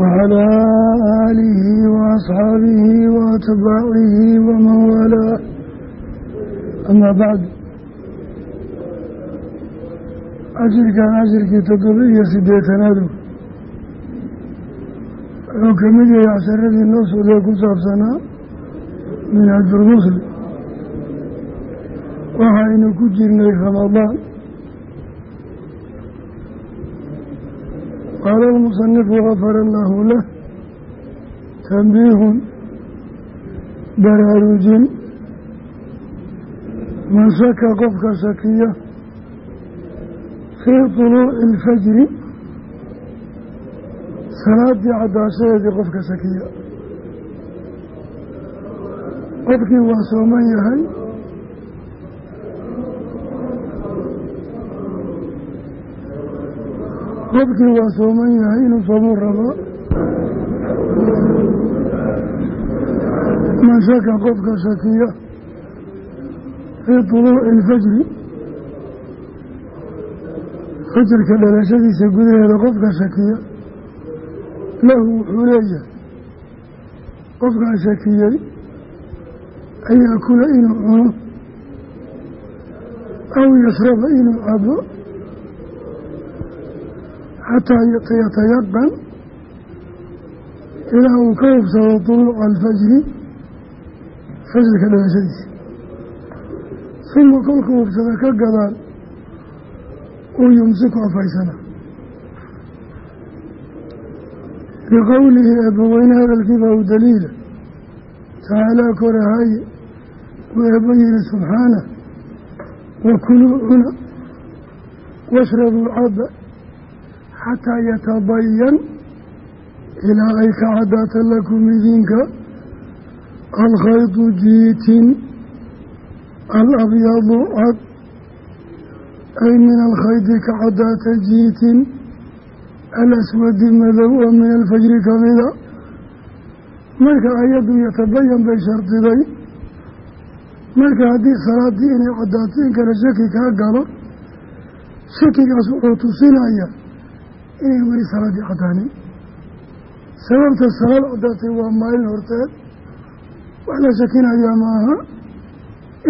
wacalaa aalihi wa asxaabihi wa atbaacihi waman waalaa amaa bacd cashirkan cashirkii toddoba iyo siddeetanaadu wuxuu ka mid yahay casharadii noo socday ku saabsanaa minhajulmuslim waxaynu ku jirnay ramadaan qaala almusanifu gafara allaahu lah tanbiihun baraarujin man shaka qofka shakiya fii tuluuci ilfajri salaadii caddaashadeedii qofka shakiya qofkii waa sooman yahay qofkii waa sooman yahay inuu soomuu rabaa man shaka qofka shakiya fii tuluuci ilfajri fajirka dhalashadiisa gudaheeda qofka shakiya lahu wuxuu leeyahay qofkaa shakiyey an yaakula inuu cuno aw yashraba inuu cabo xataa yatayaqan ilaa uu ka hubsado duluuca alfajri fajirka dhalashadiisa suma kolkuu hubsada ka gadaan uu yumsiku afaysana liqowlihi eebbaweyne hadalkiibaa u daliila tacaalaa korahaye uu eebba yihi subxaanah wakuluu cuna washrabuu xataa yatabayan ilaa ay ka caddaata lakum idinka alkhaydu jiitin alabyadu cad ay min alkhaydi ka caddaata jiitin alaswadi madow oo min alfajri kamida marka ayaddu yatabayan bay shardiday marka haddii salaaddii inay caddaato in kale shaki kaa galo shakigaas wuxuu tusinaya inay weli salaaddii caddaanin sababta salaad caddaatay waa maalin horteed wax la shakinayaa ma aha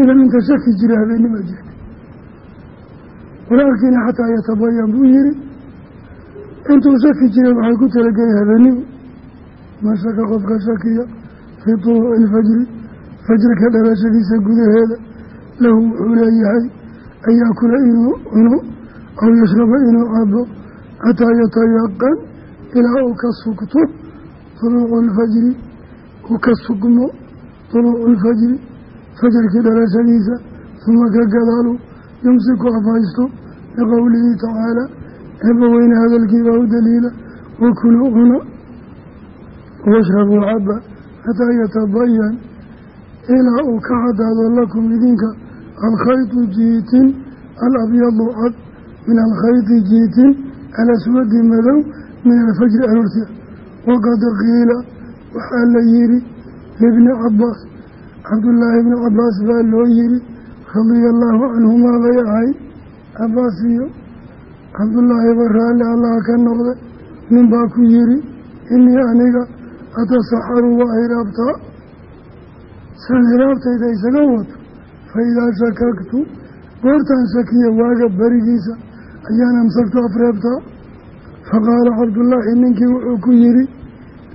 idan inta shaki jira habeennima jirta walaalkiina xataa yatabayan buu yihi intuu shaki jiray waxay ku talagelay habeenimu man shaka qofka shakiya fii tuluuci ilfajri fajrka dhalashadiisa gudaheeda lahu wuxuu leeyahay an yaakula inuu cuno aw yashraba inuu cabo xataa yatayaqan ilaa uu ka sugto tuluucu lfajri uu ka sugmo tuluucu lfajri fajarkii dhalashadiisa uma ka gadaalu yumsiku afhaysto liqowlihi tacaala eebbaweyne hadalkiibaa u daliila wakuluu cuna washrabuu caba xataa yatabayan ilaa uu ka caddaado lakum idinka alkhaydu jiitin alabyadu min alkhayti jiitin alaswadi madow min alfajri aroortia waqad qiila waxaa la yihi libni cabaas cabdullaahi bni cabaas baa loo yihi radia allaahu canhumaa bay ahay cabaas iyo cabdullaahiba raalli allaha ka noqda nin baa ku yihi inii aniga atasaxaru waa hiraabtaa saan hiraabtayda isaga wato fa idaa shakagtu goortaan shakiya waaga berigiisa ayaan amsagtu afreebtaa faqaala cabdullaahi ninkii wuxuu ku yihi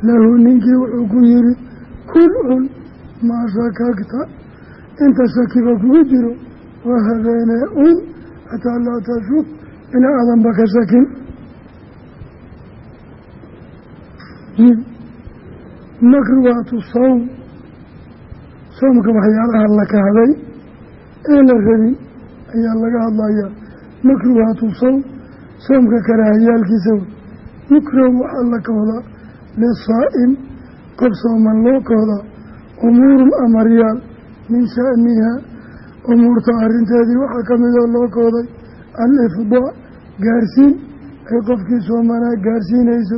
lahu ninkii wuxuu ku yihi kul cun maa shakagta inta shakiba kugu jiro waa habeenee un xataa laa tashuk ina aadanba ka shakin. Makruwaatu sawm. Soomka waxyaalaha la kahday ee la rabin ayaa laga hadlayaa makruwaatu sawm soomka karaahiyaalkiisa wey yukrahu waxaa la kahdaa lisaa'im qof sooman loo kahdaa umuurun amaryaal min sha'niha umuurta arrinteedii waxaa ka midoo loo kooday alifdaa gaarsiin ay qofkii soomanaa gaarsiinayso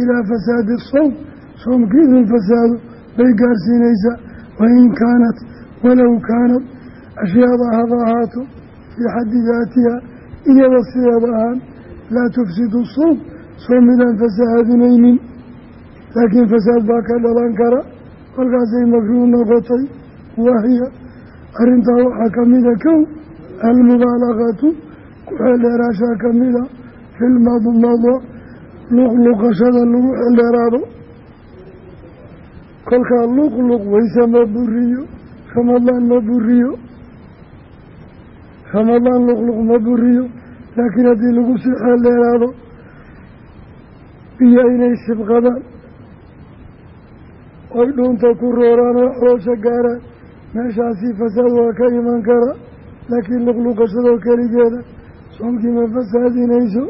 ilaa fasaadi sowm soomkii inuu fasaado bay gaarsiinaysaa wain kaanat walow kaanat ashyaada haba ahaato fii xaddi daatiha iyada sideeda ahaan laa tufsidu sowm soom midaan fasahaadinaynin laakiin fasaad baa ka dhalan kara. Kolkaasay makruuh noqotay wahiya arrintaa waxaa ka mida kow almubaalagatu ku xeeldheeraashaa ka mida filmadmado luqluqashada lagu xeeldheeraado kolkaa luqluq wayse ma buriyo ramadaan ma buriyo ramadaan luqluq ma buriyo laakiin haddii lagu sii xeeldheeraado biyo inay sibqadaan oy dhuunta ku rooraan oo caloosha gaaraan meeshaasi fasaad waa ka iman kara laakiin luqluqashadoo keligeeda soomkii ma fasaadinayso.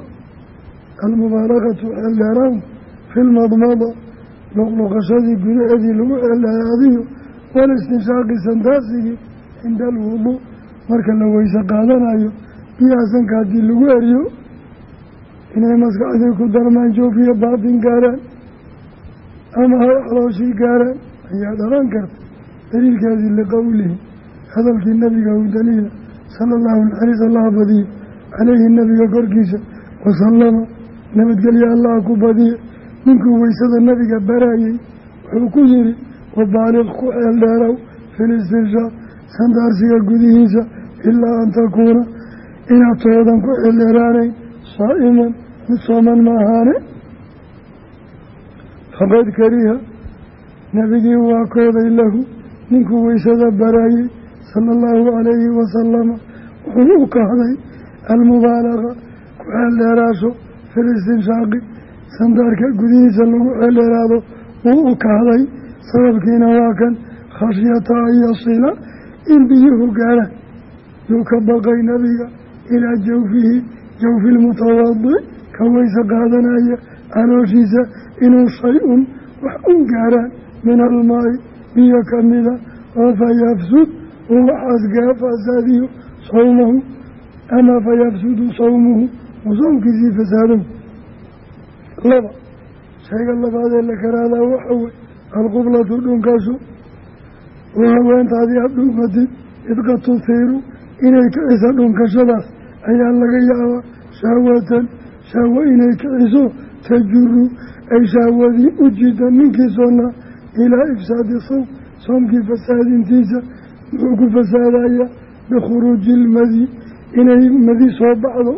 Almubaalagatu xeeldheeraan fi lmadmada luqluqashadii gudaheedii lagu xeeldheeraadiyo walistinshaaqi santaasigii cinda alwuduu marka la weyse qaadanayo biyaha sanka haddii lagu eriyo inay maskaxdii ku darmaan joofiyo baatin gaaraan ama hay calooshii gaaraan ayaa dhalan karta daliilkeedii liqowlihi hadalkii nabiga u daliila sala allahu naxariis allaha badiye caleyhi nabiga korkiisa wasalama nabadgelyo allaha ku badiye ninkuu weysada nabiga barayey wuxuu ku yihi wabaaliq ku xeel dheerow filistirshaaq sandaarsiga gudihiisa ilaa an takuuna inaad toodan ku xeel dheeraanayn saa'iman mid sooman ma ahaane faqad kariha nabigii waa kooday lahu ninkuu weysada barayey sala allahu calayhi wasalama wuxuu u kahday almubaalaqa ku xeeldheeraasho filistinshaaqi sandaarka gudihiisa lagu xeeldheeraado wuu u kahday sababkiina waa kan khashyata an in biyuhu gaaraan yuu ka baqay nabiga ilaa jawfihi jawfi lmutawadi ka weyse qaadanaya calooshiisa inuu shay-un wax un gaaraan min almaai biyo kamida oo fayafsud uu waxaas fasaadiyo sawmahu ama fayafsudu sawmuhu soomkiisii fasaadow laba shayga labaadee la karaadaa waxa wey alqublatu dhunkasho oo haweentaadii dhunfatid idqa tuhiiru inay kicisa dhunkashadaas ayaa laga yaabaa shahwatan shahwo inay kiciso tajuru ay shahwadii u jida ninkii soonaa ilaa ifsaadi sawm soomkii fasaadintiisa muxuu ku fasaadaya bikhuruuji ilmadi inay madi soo baxdo.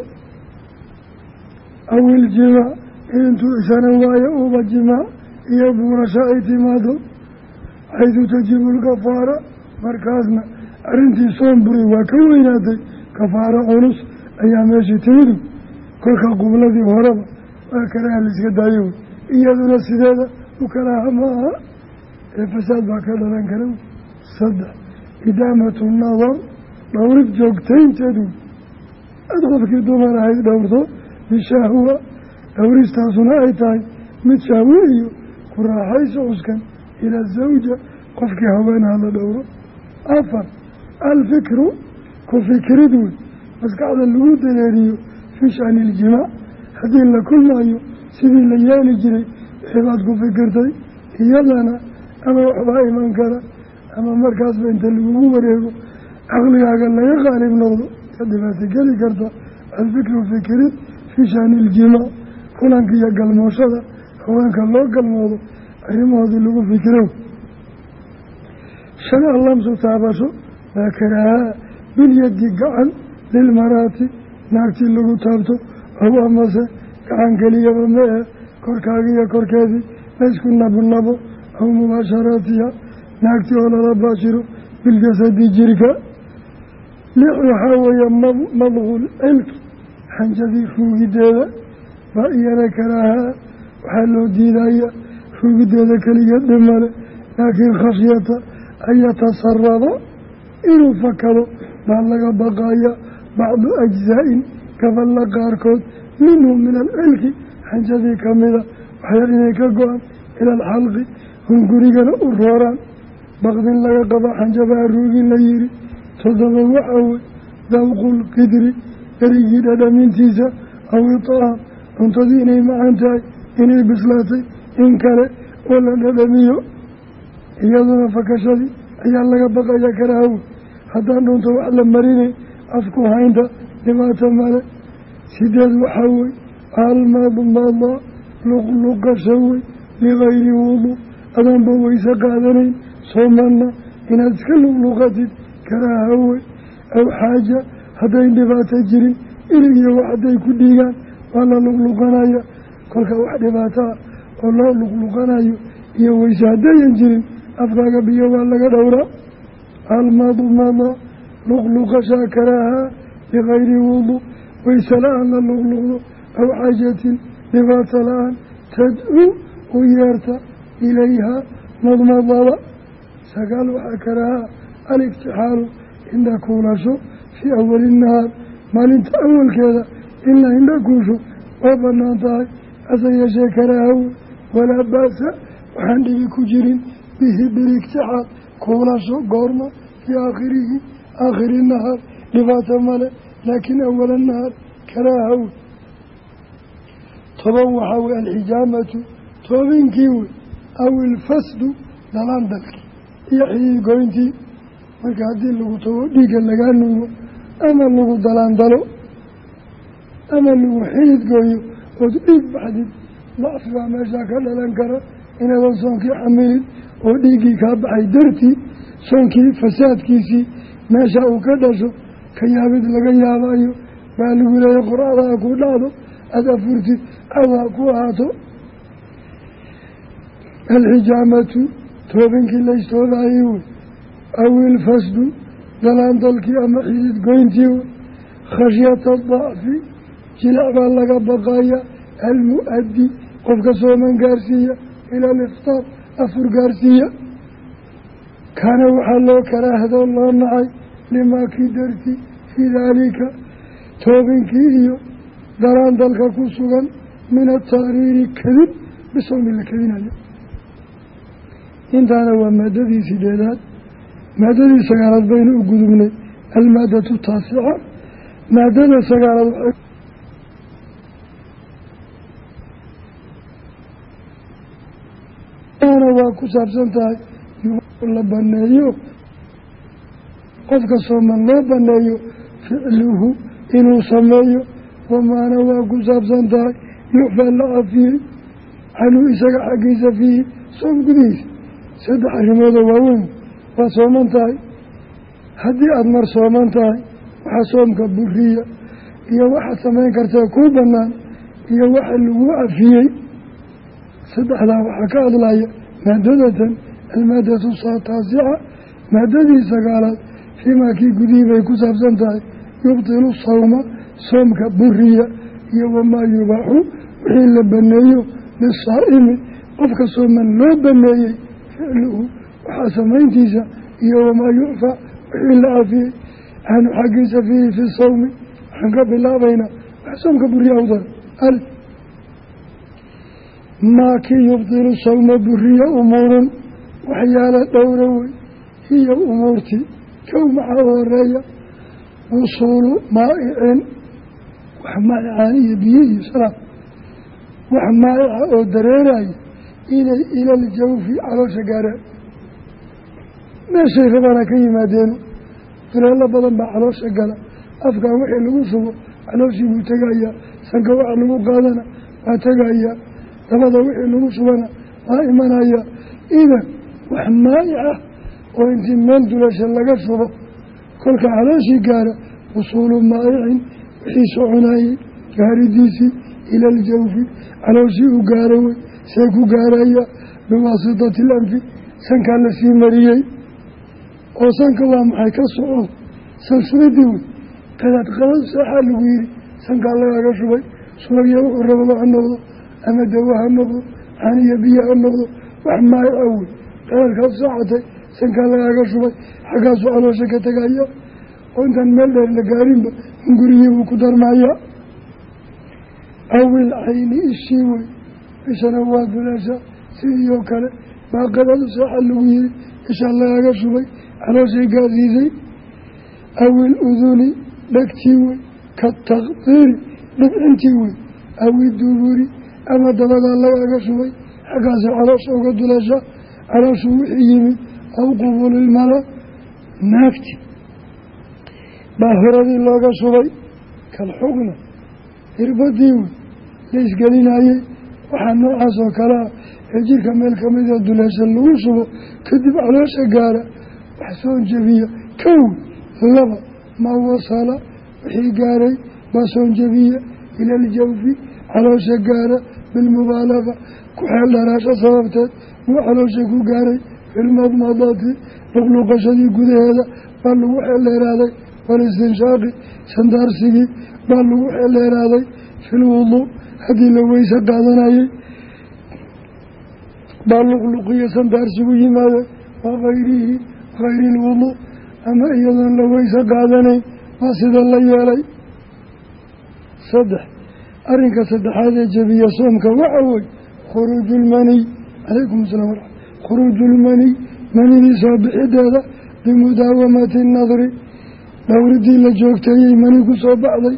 Aw iljimaac intuu isana waayo uba jimaac iyo buurasho ay timaado xaydu tajibu markaasna arrintii soom buray waa ka weynaatay kafaaro culus ayaa meeshii timidu. Kolka qubladii horeba waa karaaha la iska daayo. Iyaduna sideeda u karaaha ma aha. Ee fasaad baa ka dhalan kara. Saddex idaamatu nadar dhowrid joogtaynteedu. Ad qofkii dumar ahayd dhowrto bishahwa dhowristaasuna ay tahay mid shahwe iyo ku raaxayso cuskan ila zawja. Qofkii haweenaha la dhowro afar alfikru ku fikirid wey maskaxda lagu dareeriyo fii shani iljimaac haddii la kulmayo sidii la yeeli jiray wixiibaad ku fikirtay iyadana ama waxbaa iman kara ama markaasba inta lagugu wareego caqligaaga laga qaalib noqdo ka dhibaato geli karta alfikru fikirid fii shani iljimaac kulanka iyo galmooshada haweenka loo galmoodo arrimahoodii lagu fikiro shan allamsu taabasho waa karaaha bilyadi gacan lilmaraati naagtii lagu taabto aw amase gacan keliyaba mee korkaagiiyo korkeedii laysku nabnabo aw mubaasharaatiha naagtii oo lala baashiro biljasadi jirka lix waxaa weeye madqul cilki xanjadii ruugideeda baa iyana karaaha waxaa loo diidaya ruugideeda keliya dhimale laakiin khashyata an inuu fakado baa laga baqaya bacdu ajzaa-in gaballa qaarkood minhu min alcilki xanjadii kamida waxyar inay ka go'aan ila alxalqi hungurigana u rooraan. Baqdin laga qaba xanjabaha ruugin la yihi toddoba waxaa wey dawqul qidri erigii dhadhamintiisa aw itaam cuntadii inay macaan tahay inay bislaatay in kale oo la dhadhamiyo iyaduna fakashadii ayaa laga baqaya karaawe haddaan dhunto wax la marinay afku haynta dhibaato male sideed waxaa wey almadmada luqluqasha wey bikayri wudu. Adoonba weyse qaadanayn soomanna inaad iska luqluqatid karaaha wey aw xaaja haddayn dhibaato jirin ilig iyo wax hadday ku dhiigaan waa la luqluqanaya. Kolka wax dhibaato oo loo luqluqanayo iyo weyse haddayan jirin afkaaga biyo waa laga dhowraa almadmada luqluqashaa karaaha bikayri wudu. Weyse la'aan la luqluqdo aw xaajatin dhibaato la'aan tadcuu u yeerta ilayhaa madmadada sagaal waxaa karaaha aliftixaalu indha kuulasho fii awali nahaar. Maalinta awalkeeda in la indha kuusho waa bannaan tahay. Hase yeeshee karaahawe walaa ba'sa waxaan dhibi ku jirin bihi biliktixaal kuulasho goorma fii aakhirihi aakhiri nahaar dhibaato male laakiin awala nahaar karaahawe toban waxaa wey alxijaamatu toobinkii wey aw ilfasdu dalaan dalkii iyo xidid goyntii marka haddii lagu tago dhiigga lagaa nuugo ama lagu dalaandalo ama lagu xidid gooyo ood dhiig baxdid dacfi baa meeshaa ka dhalan kara inaadan soonkii xamilin oo dhiiggii kaa baxay dartii soonkii fasaadkiisii meesha uu ka dhasho ka yaabid laga yaabayo baa lagu leeya qor-adaa ku dhacdo aada afurtid adaa ku ahaato alxijaamatu toobinkii laystoodaayey wey aw ilfasdu dalaandalkii ama xidid goyntii wey khashyata dacfi jilac baa laga baqaya almu-addi qofka sooman gaarsiiya ila aliftaar afur gaarsiiya. Kaana waxaa loo karaahdo loo nacay limaa kii darti fii daalika toobinkii iyo dalaandalka ku sugan min ataariiri kadib bisawmi la kadinayo intaana waa maadadii sideedaad. Maadadii sagaalaad baynu u gudubnay almaadatu taasica. Maadada sagaalaad ana waa ku saabsan tahay la baneeyo. Qofka sooman loo baneeyo ficluhu inuu sameeyo wamaana waa ku saabsan tahay yucfaa la cafiyey canhu isaga xaggiisa fiihi soom gudihiisa. Saddex arrimoodoo waaweyn waa sooman tahay. Haddii aada mar sooman tahay waxaa soomka buriya iyo waxaad samayn kartee kuu bannaan iyo waxa lagu cafiyey saddexdaa waxaa ka hadlaya maadadatan almaadatu taasica maadadii sagaalaad fiimaa kii gudihii bay ku saabsan tahay yubtilu sawma soomka buriya iyo wamaa yubaaxu wixii la baneeyo lisaa'imi qofka sooman loo baneeyey ficluhu waxaa samayntiisa iyo wamaa yucfa wixii la cafiyey aanu xaggiisa fiihi fi sawmi waxaan ka bilaabaynaa wax soomka buriya awdar maa kii yubdilu sawma buriya umuurun. Waxyaala dhowra wey hiyo umuurtii kow maxaa horreeya wusuulu maa'icin. Wax maa'icaan iyo biyo iyo sharaab wax maa'ica oo dareeraya inay ilaljawfi caloosha gaaraan. Meeshay rabana ka yimaadeeno duleelo badan baa caloosha gala. Afkan wixii lagu sugo calooshii buu tegayaa sanka waxa lagu qaadana waa tegayaa dabada wixii lagu shubana waa imanaya idan wax maayic ah oo intii meel dulasha laga shubo kolka calooshii gaara wusuulu maayicin wixii soconayey gaaridiisii ila aljawfi calooshii u gaara wey see ku gaaraya biwaasitati alanfi sankaa la sii mariyey. Oo sanka waa maxay ka soco? San shubidii wey. Qadaad qadad seexaa lagu yidhi sankaa lagaaga shubay subagya wuxuu rabado ha noqdo ama dawa ha noqdo caniya biyo ha noqdo wax maayica wey qadaadkaad saacatay sankaa lagaaga shubay xaggaasuu caloosha ka tegaya oo intaan meel dheer la gaarinba hunguriyii buu ku darmaya awil cayni ishii wey ishana waa dulasha sidii oo kale baa qadadu seexa lagu yiri ishaa lagaaga shubay calooshay gaasiisay awil uduni dhegtii wey ka takdiiri dhibcintii wey awi duburi ama dabadaa lagaaga shubay xaggaasi caloosha uga dulasha calooshu wixii yimid aw qubulilmala naagti baa horadii looga shubay kalxugna irbadii wey la isgelinayey waxaa noocaas oo kale ah ee jirka meel kamidoo duleesha lagu shubo kadib caloosha gaara wax soon jebiya kow laba maa wasala wixii gaaray baa soon ila aljawfi caloosha gaara bilmubaalaga ku xeel dharaasho sababteed wuu caloosha ku gaaray filmadmadati luqluqashadii gudaheeda baa lagu xeeldheeraaday walistinshaaqi sandaarsigii baa lagu xeeldheeraaday filwuduu haddii la weyse qaadanayay baa luqluqiyo sandaarsigu yimaada wa kayrihi kayri ilwuduu ama iyadoon la weyse qaadanayn waa sida la yeelay arrinka saddexaad ee jebiya soomka waxa wey khuruuju lmaniy calaykum asalaam waraxmat khuruuju lmaniy manidii soo bixideeda bimudaawamati nadri dhowridii la joogteeyey mani ku soo baxday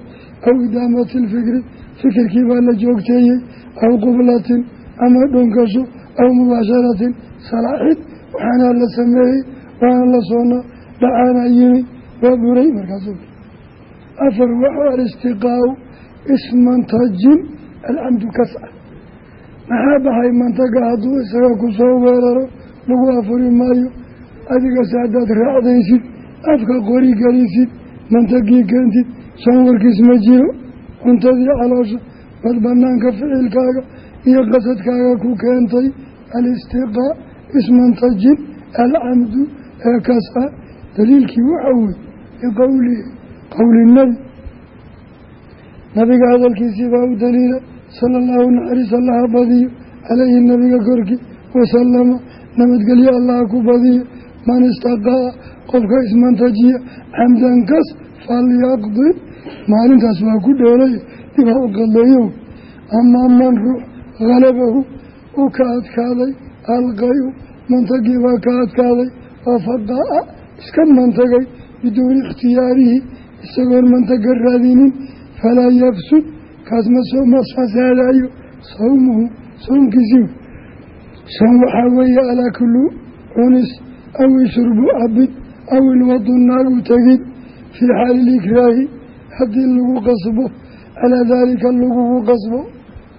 aw idaamati lfikri fikirkii baa la joogteeyey aw qublatin ama dhunkasho aw mubaasharatin salaaxid waxaana la sameeyey waana la soona dhacaana yimi waa buray markaasu afar ismantajin alcamdu kasca maxaa baxay mantaga hadduu isaga ku soo weeraro lagu afuri maayo? Adigase haddaad raacdaysid afka qori gelisid mantagii keentid shan warkiis ma jiro. Cuntadii caloosha bad banaanka ficilkaaga iyo qasadkaaga ku keentay alistiqaa ismantajin alcamdu ee kasca daliilkii waxa wey liqowlihi qowli nabi nabiga hadalkiisii baa u daliila sala allahu naxariis allaha badiyo caleyhi nabiga korkii wasalama nabadgelyo allaha ku badiyo man istaqaa qofka ismantajiya xamdan kas falyaqdi maalintaas waa ku dheelay dib ha u qadleeyo amaa man ruux halabahu uu ka adkaaday alqayu mantagii baa ka adkaaday oo faqaa iska mantagay biduuni ikhtiyaarihi isagoon mantaga raadinin falaa yafsud kaas ma fasaadayo sawmuhu sawmkiisii shan waxaa weeye alaklu cunis aw ishurbu cabid aw ilwadu naagu tegid fii xaali likraahi haddii lagu qasbo calaa daalika lagugu qasbo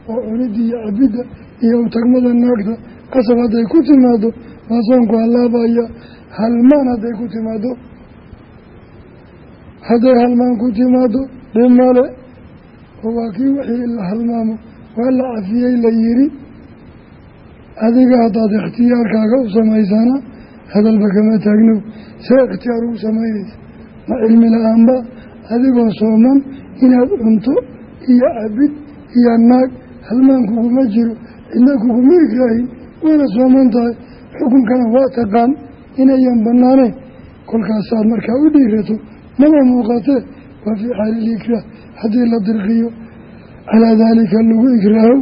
oo cunidii iyo cabidda iyo utagmada naagta qasab hadday ku timaado waa soonku halaabaya halmaan hadday ku timaado hadday halmaan ku timaado dhimale oo waa kii wixii la halmaamo waa la cafiyey la yiri adiga haddaad ikhtiyaarkaaga u samaysana hadalba kama taagno. See ikhtiyaar ugu samaynaysa. Ma cilmi la'aanba adigoo sooman inaad cunto iyo cabid iyo naag halmaan kuguma jiro cidna kuguma ikraahin waana sooman tahay. Xukunkana waa taqaan inayan banaanayn kolkaasaad markaa u dhiirato maba muuqatee waa fii xaali likraah haddii la dirqiyo calaa daalika lagu ikraaho.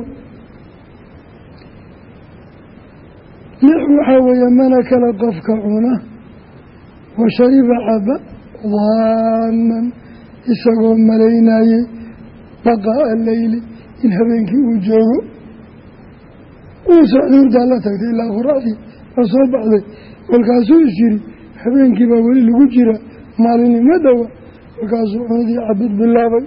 Lix waxaa weeye mana kala qofka cuna wa shariba caba daanan isagoo malaynayey baqaa'a leyli in habeenkii uu joogo. Uu socduurdaa la tagtay ilaa quraacdii waa soo baxday. Kolkaasuu is yiri habeenkii baa weli lagu jira maalinimo dhowa kolkaasuu cunadii cabid bilaabay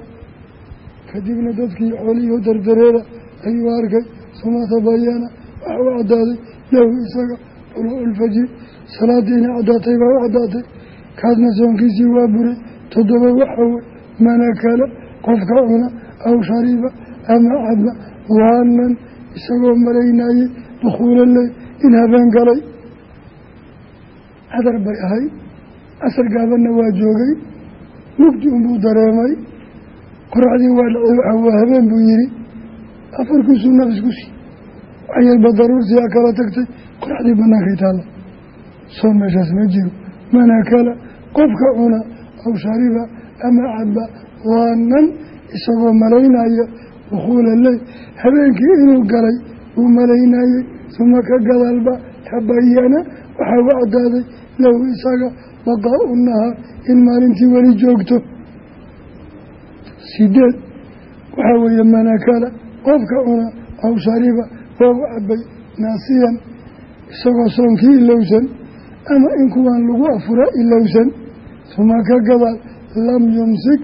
kadibna dadkii xooliyo dardareera ayuu arkay suma tabayana waxa u caddaaday lahu isaga duluucu lfajri salaadii inay caddaatay baa u caddaatay kaasna soonkiisii waa buray toddoba waxa wey mana kale qofka cuna aw shariba ama caba waanan isagoo malaynayey dukhuula ley in habeen galay. Cadar bay ahay casar gaabanna waa joogay mugdi unbuu dareemay qoraxdii waa dhacay waxa waa habeen buu yihi afarkiisuu nafis ku sii waxyarba daruurtiyaa kala tagtay qoraxdii banaankay taalla soo meeshaas ma jiro. Mana kala qofka cuna aw shariba ama caba waanan isagoo malaynaya dukhuula ley habeenkii inuu galay uu malaynayey suma ka gadaalba tabayana waxaa u caddaaday lahu isaga baqaau nahaar in maalintii weli joogto. Sideed waxaa weeye manakala qofka cuna aw shariba waa u cabay naasiyan isagoo soonkii ilowsan ama in kuwaan lagu afura ilowsan. Suma ka gadaal lam yumsik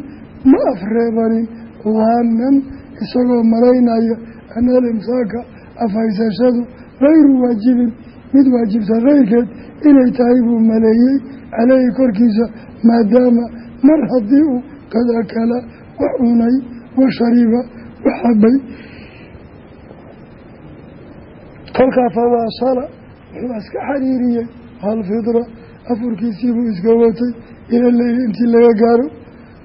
ma afreebanin waanan isagoo malaynaya ana alimsaaka afhaysashadu hayru waajibin. Mid waajibta keyrkeed inay tahay buu maleeyey caleyhi korkiisa maadaama mar haddii uu qad akala wax cunay wa shariba wax cabay kolkaa fawaasala wuxuu iska xariiriyey halfidra afurkiisiibuu iska watay ila leyli intii laga gaaro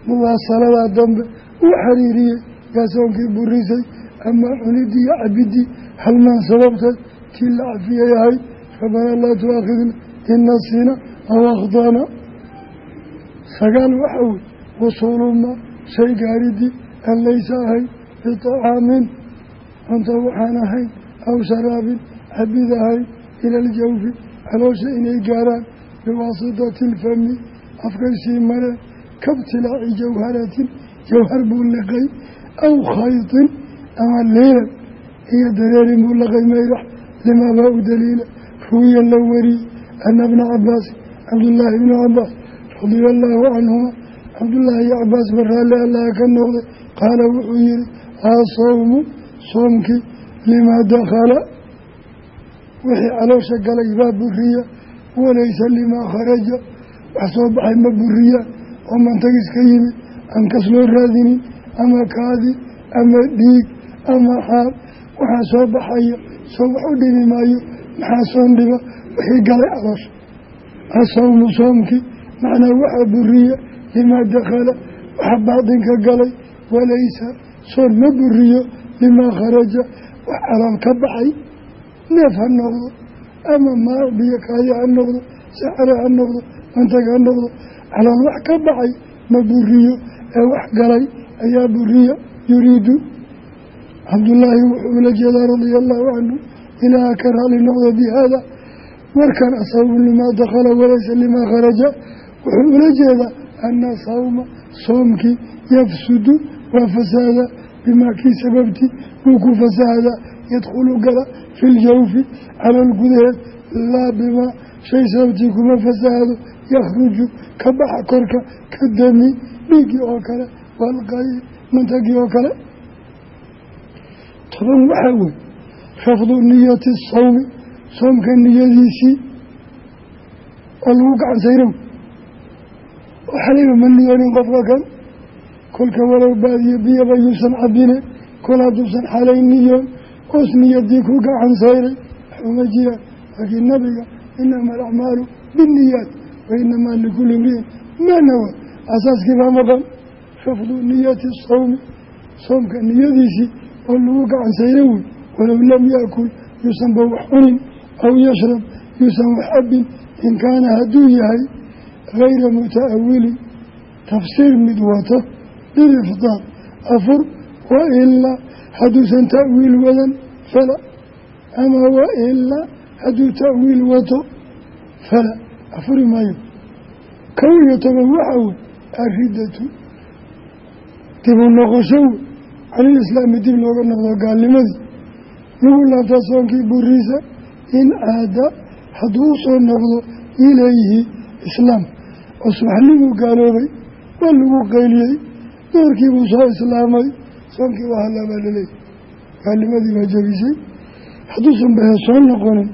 muwaasaladaa dambe uu xariiriyey yaa soonkii burisay ama cunidii iyo cabidii halmaan sababteed tii la cafiyay ahayd rabanaa laa tuaakhidna in nasiina aw akhdana sagaal waxa wey wusuuluma shay gaaridii an laysa ahayn bitacaamin cunto waxaan ahayn aw sharaabin cabid ahayn ila aljawfi caloosha inay gaaraan biwaasitati ilfami afkaysii mareen kabtilaaci jawharatin jawhar buu liqay aw khaytin ama liilan iyo dareerin buu laqay mayrax limaabaa u daliila ruwiya la wariyey ana bna cabaas cabdullaahi bni cabaas radia allaahu canhuma cabdullaahi iyo cabaas baraalle allaha ka noqday qaala wuxuu yihi asawmu soomkii limaa dakhala? Wixii caloosha galay baa buriya walaysa limaa kharaja wax soo baxay ma buriyaan oo mantagis ka yimid aan kas loo raadinin ama kaadi ama dhiig ama xaal waxaa soo baxaya soo wax u dhibi maayo maxaa soon dhiba? Wixii galay caloosha asawmu soomkii macnaa waxaa buriya limaa dakhala waxa baatinka galay walaysa soon ma buriyo limaa kharaja wax calool ka baxay neef ha noqdo ama maa biyo kaayo ha noqdo saxare ha noqdo mantag ha noqdo calool wax ka baxay ma buriyo ee wax galay ayaa buriya yuriidu. Cabdullaahi wuxuu ula jeedaa radia allahu canhu ilaaha ka raali noqda bi haada markan asawmu limaa dakhala walaysa limaa kharaja wuxuu ula jeedaa ana sawma soomkii yafsudu waa fasaada bimaa kii sababti wuu ku fasahadaa yadkhulu gala fi ljawfi calool gudaheed laa bimaa shay sababtii kuma fasahado yakhruju ka baxa korka ka dami dhiiggii oo kale walqay mantagii oo kale. Toban waxaa wey rafdu niyati sawmi soomka niyadiisii oo lagu gacan sayrow oo xaliba ma niyoonin qofka kan kolka walow baadiyo biyaba yuusan cabine kol hadduusan xalay niyoon oos niyadii ku gacan sayray waxuma jiraan laakiin nabiga inama alacmaalu binniyaat wa inamaa likulli imriin. Maa nawa asaaskii baa maqan. Rafdu niyati sawmi soomka niyadiisii oo lagu gacan sayra walow lam yaakul yuusanba wax aw yashrab yuusan wax cabin in kaana hadduu yahay gayra muta'awilin tafsiir mid wato lilifdaar afur wa ilaa hadduusan ta'wiil wadan fala ama wa ilaa hadduu ta'wiil wato fala afuri maayo kow iyo toban waxa wey aridatu dib u noqosho wey canilislaami dib looga noqdo gaalnimadii lagu soonkii buriisa in caada hadduu u soo noqdo ilayhi islaam. Oo subaxnimuu gaaloobay waa lagu qayliyey doorkiibuu soo islaamay soonkii waa halaabaa laleeyay gaalnimadii waa jabisay. Hadduusan bahe soo noqonin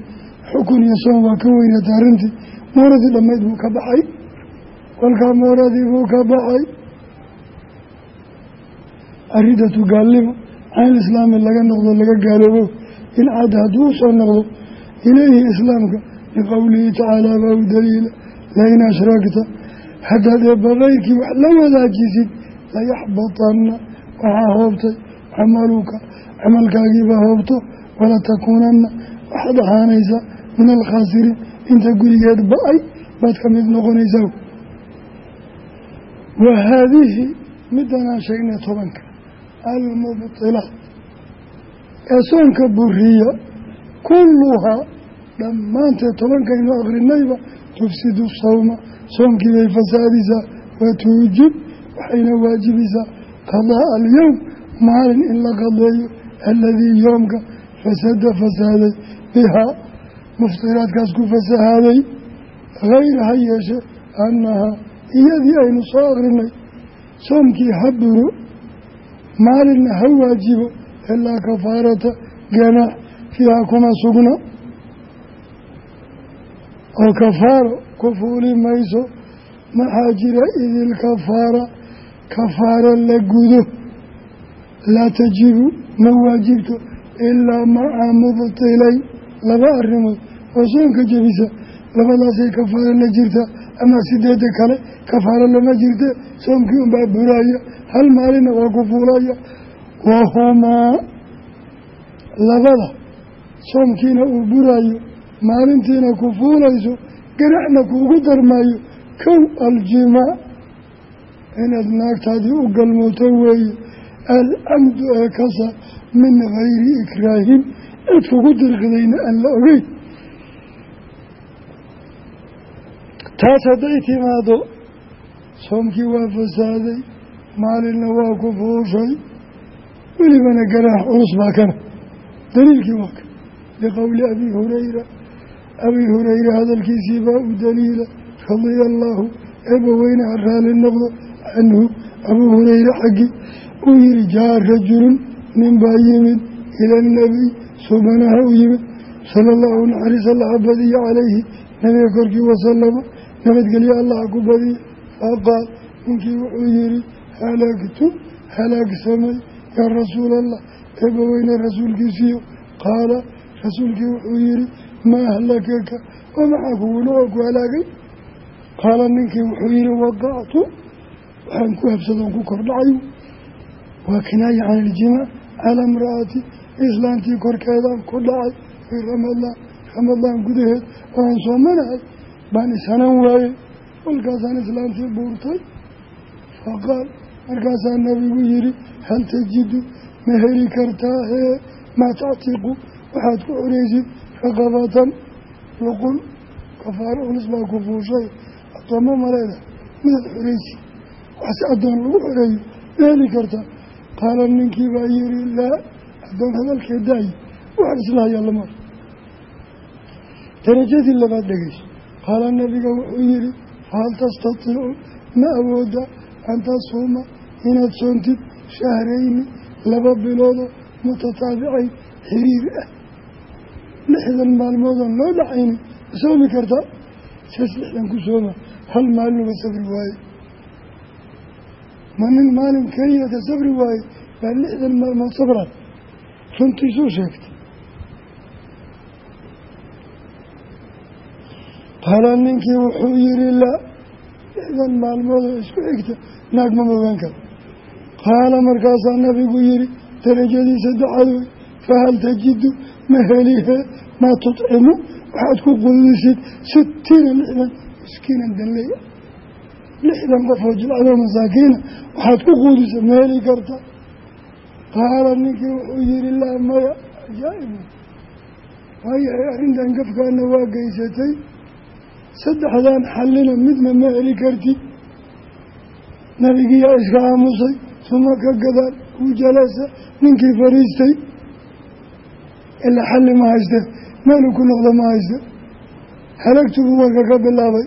xukun iyo soon waa ka weynata arrintii. Mooradii dhammayd buu ka baxay. Kolkaa mooradii buu ka baxay. Aridatu gaalnimo can islaami laga noqdo laga gaaloobo. In caada hadduu noqdo ilayhi islaamka liqowlihi tacaala baa u daliila lain ashragta haddaad eebba keyrkii wax la wadaajisid layaxbatanna waxaa hoobtay camaluka camalkaagiibaa hoobto walatakuunanna waxaad ahaanaysaa min alkhaasiriin inta gurigeed ba'ay baad ka mid noqonaysaa wa haadihi midanaan sheegnay tobanka almubtilaat ee soonka buriya kulluhaa dhammaanteed tobankaynu akrinayba tufsidu sawma soomkii bay fasaadisaa wa tuujib waxayna waajibisaa qadaa alyowm maalin in la qadeeyo aladii yoomka fasada fasaaday bihaa. Muftiraadkaas ku fasahaaday hayra ha yeeshe annahaa iyadii aynu soo akrinay soomkii ha buro maalinna ha waajibo ilaa kafaarata ganaax fiiha kuma sugna oo kafaaro ku fuuli mayso maxaa jira idil kafaara kafaaro la gudo laa tajibu ma waajibto ilaa maca mubtilay. Laba arrimood oo soonka jebisa labadaasay kafaaro la jirta ama sideeda kale kafaaro lama jirte soomkii unbaa buraaya hal maalina waa ku fuulaya. Wahumaa labada soomkiina uu buraayo maalintiina ku fuulayso ganaxna kuugu darmaayo kow aljimaac inaad naagtaadii u galmooto weeye alcamdu ee kasa min gayri ikraahin cid kugu dirqidayna aan la ogeyn. Taas hadday timaado soomkii waa fasaaday maalinna waa ku fuushay welibana garaax culus baa kana daliilkii waa ka liqowli abi hurayra. Abi hurayra hadalkiisii baa u daliila. Radia allaahu eeba weyne ha raali noqdo. Canhu abuu hurayra xaggii uu yihi jaa rajulun nin baa yimid ila anabiy subanaha u yimid. Sala allahu naxariis allaha badiya calayhi nabiga korkii wasalama nabadgelyo allaha ku badiya faqaal ninkii wuxuu yihi halagtu halaagsamay yaa rasuula allah eeba weyne rasuulkiisiiyo qaala rasuulkii wuxuu yihi maa ahlakaka oo maxaa kugu ku halaagay? Qaala ninkii wuxuu yihi waqactu waxaan ku habsadoon ku kordhacay. Waa kinaaya can iljimaac calaa imra'ati islaantii korkeedaan ku dhacay. Fii ramadaan ramadaan gudaheed oo aan soomanahay baan ishanan waayey kolkaasaan islaantii buurtay. Faqaal markaasaa nabigu yihi hal tajidu ma heli kartaa maa tactiqu waxaad ku xoreysid raqabatan luqun kafaaro culus baa ku fuushay. Addoommo maleeda midaad xoreysid waxse addoon lagu xoreeyo ma heli kartaa qaala ninkii baa yihi laa addoon hadalkee daayi. Waxaan islahayaa lama darajadii labaad dhegeyso qaala nabiga wuxuu yihi fahal tastatiicu ma awooda an tasuuma inaad soontid shahrayni laba biloodoo mutataabicayn xiriir ah lixdan maalmoodoon loo dhacaynin soomi kartaa saas lixdan ku sooma. Hal maalinba safri waaye. Ma nin maalin keliyata safri waaye? Baa lixdan maalmood safran runtiisuu sheegtay qaala ninkii wuxuu yihi laa lixdan maalmoodoo isku xigta naag ma mogaan karo qaala markaasaa nabigu yihi darajadii saddexaad fahal tajidu ma helihe maa tudcimu waxaad ku qudisid sitiina lixdan miskiinan danleya lixdan qofoo jilcadoo masaakiina waxaad ku quudisa ma heli karta. Qaala ninkii wuxuu yihi laa maya ajaa-ibu waayahay arrintan gafkaana waa geysatay. Saddexdan xallina midna ma heli kartid nabigiyaa iska aamusay suma ka gadaal uu ninkii fariistay ilaa xalli ma hayste meeluu ku noqdo ma hayste halagtu buu warka ka bilaabay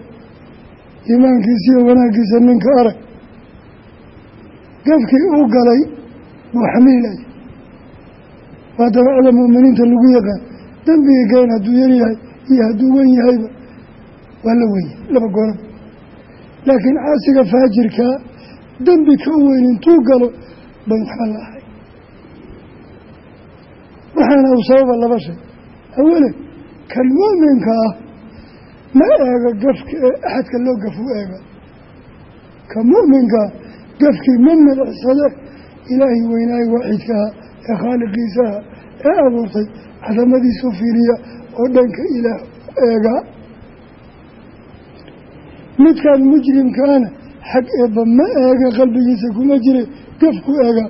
iimaankiisiiyo wanaaggiisa ninka arag gafkii uu galay buu xamiilay waa dabacda mu'miniinta lagu yaqaan dembigii gayn hadduu yar yahay iyo hadduu wen yahayba waa la weye laba goorab laakiin caasiga faajirkaa dembi ka weyn intuu galo ahay waxaana u sababa laba shay. Awalan kan mu'minka ah ma eega gafka ee axadka loo gafu eega. Ka mu'minkaa gafkii ma milicsade ilaahay weynaayo waaxidkaha ee khaaliqiisaha ee abuurtay cadamadiisu fiiriya oo dhanka ilaah eegaa midkaan mujrimkaana xag eebba ma eega qalbigiisa kuma jire gaf ku eega.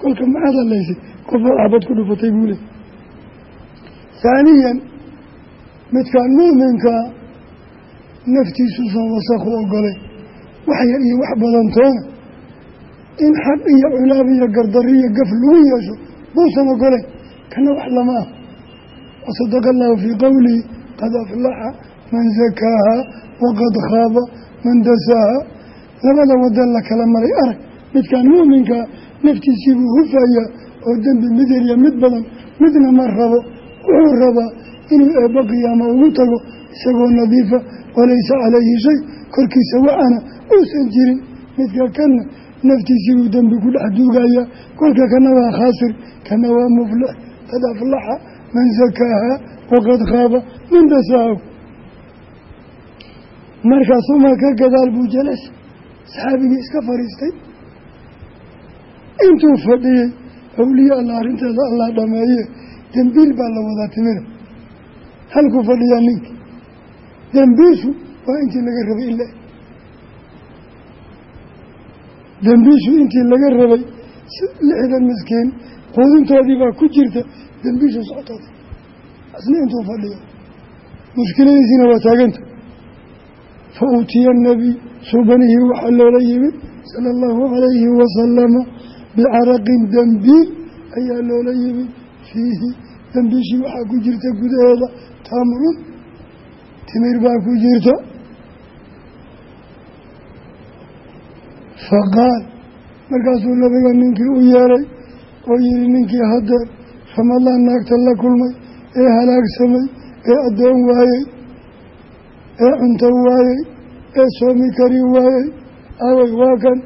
Kolka maxaad qofaad xabad ku dhufatay buu ley haaniyan midkaan mu'minkaa naftiisuusan wasakhu ogolay wax yar iyo wax badantoona in xaq iyo culaab iyo gardariyo gaf lagu yeesho buusan ogolayn kana wax lama ah. Wasadaqa allahu fii qowlihi qad aflaxa man sakaahaa waqad khaaba man dasaaha. Labada wadan la kala maray arag. Midkaan mu'minkaa naftiisiibuu hufayaa oo dembi mid yarya mid badan midna ma rabo wuxuu rabaa inuu eebba qiyaama ugu tago isagoo nadiifa walaysa calayhi shay korkiisa waxana uusan jirin. Midka kanna naftiisii uu dembi ku dhex duugaya kolka kana waa khaasir kana waa muflix qad aflaxa man sakaaha waqad khaaba man dasaahu. Markaasuma ka gadaal buu jalas saxaabigii iska fadhiistay intuu fadhiyey awliye alla arrinteeda allah dhameeye. Dembiil baa la wadaa timida halkuu fadhiyaa ninki dembiishu waa intii laga rabay ila dembiishu intii laga rabay lixdan miskiin quudintoodii baa ku jirta dembiishu soctooda asna intuu fadhiyo. Mushkiladiisiina waa taaganta. Fa uutiya nabiy subanihii waxaa loola yimid sala allahu calayhi wasalama bicaraqin dembiil ayaa loola yimid fiihi dembiishii waxaa ku jirta gudaheeda tamrun timir baa ku jirta faqaal markaasuu nabiga ninkii u yeeray oo yihi ninkii haddeer ramadaan naagta la kulmay ee halaagsamay ee addoon waayey ee cunto waayey ee soomi kari waayey awey waa kan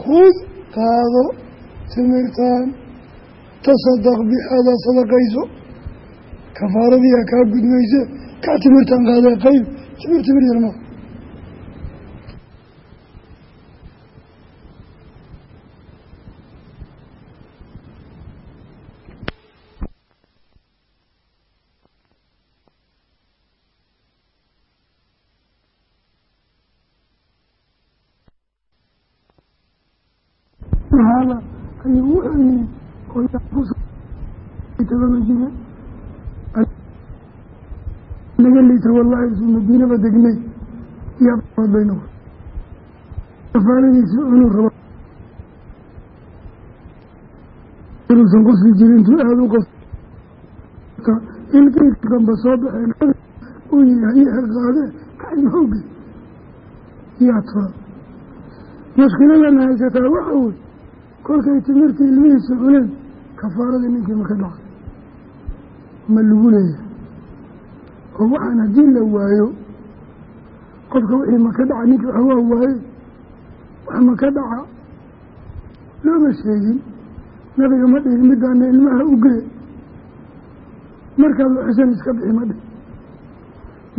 khud qaado timirtaan tasadaq bixadaa sadaqayso kafaaradii ha kaa gudmayse kac timirtaan qaadee qayb timir timir yarma hada celiyey ootabama jire naga liita wallaahi isu madiinaba degnay yabayna kafaaradiisi inuu rabo inuusan qosli jirin intuu aada u qosta ilkayka damba soo baxeen uu yihi qaade kacima oge yaa tura mushkiladana haysataa waxa wey kolkay timirtii ilmihiisa cuneen kafaaradii ninkii maka dhaca ma lagu leeyahay. Oo waxaan haddii la waayo qofka wixii maka dhaca ninkii wax waa waaye wax maka dhaca looma sheegin. Nabiga ma dhihin midaana ilmaha ugee markaad waxsan iska bixi ma dhihin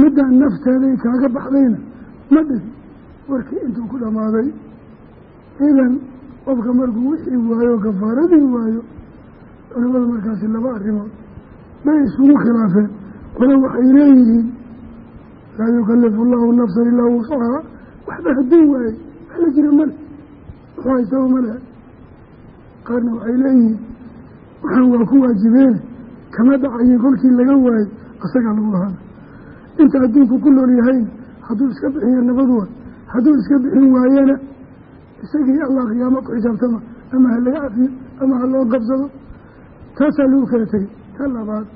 midaan nafteeday kaaga baxdayna ma dhihin warkii intuu ku dhammaaday idan qofka markuu wixii waayo kafaaradii waayo culimada markaasi laba arrimood bay isugu khilaafeen. Qole waxay leeyihiin laa yukalifu allahu nafsan ilaa wuscaha waxba haddii waaye wax la jira male. Waxu haystaba ma lehe qaarna waxay leeyihiin waxaan waa ku waajibeene kama dhacayin kolkii laga waayo asagaa lagu lahaana inta adduunku ku nool yahayna hadduu iska bixiyo nabad waa hadduu iska bixin waayana isagii allah qiyaamo ku xisaabtama ama ha laga cafiyo ama ha loo qabsado. Taasaa lagu kala tegey. Ta labaad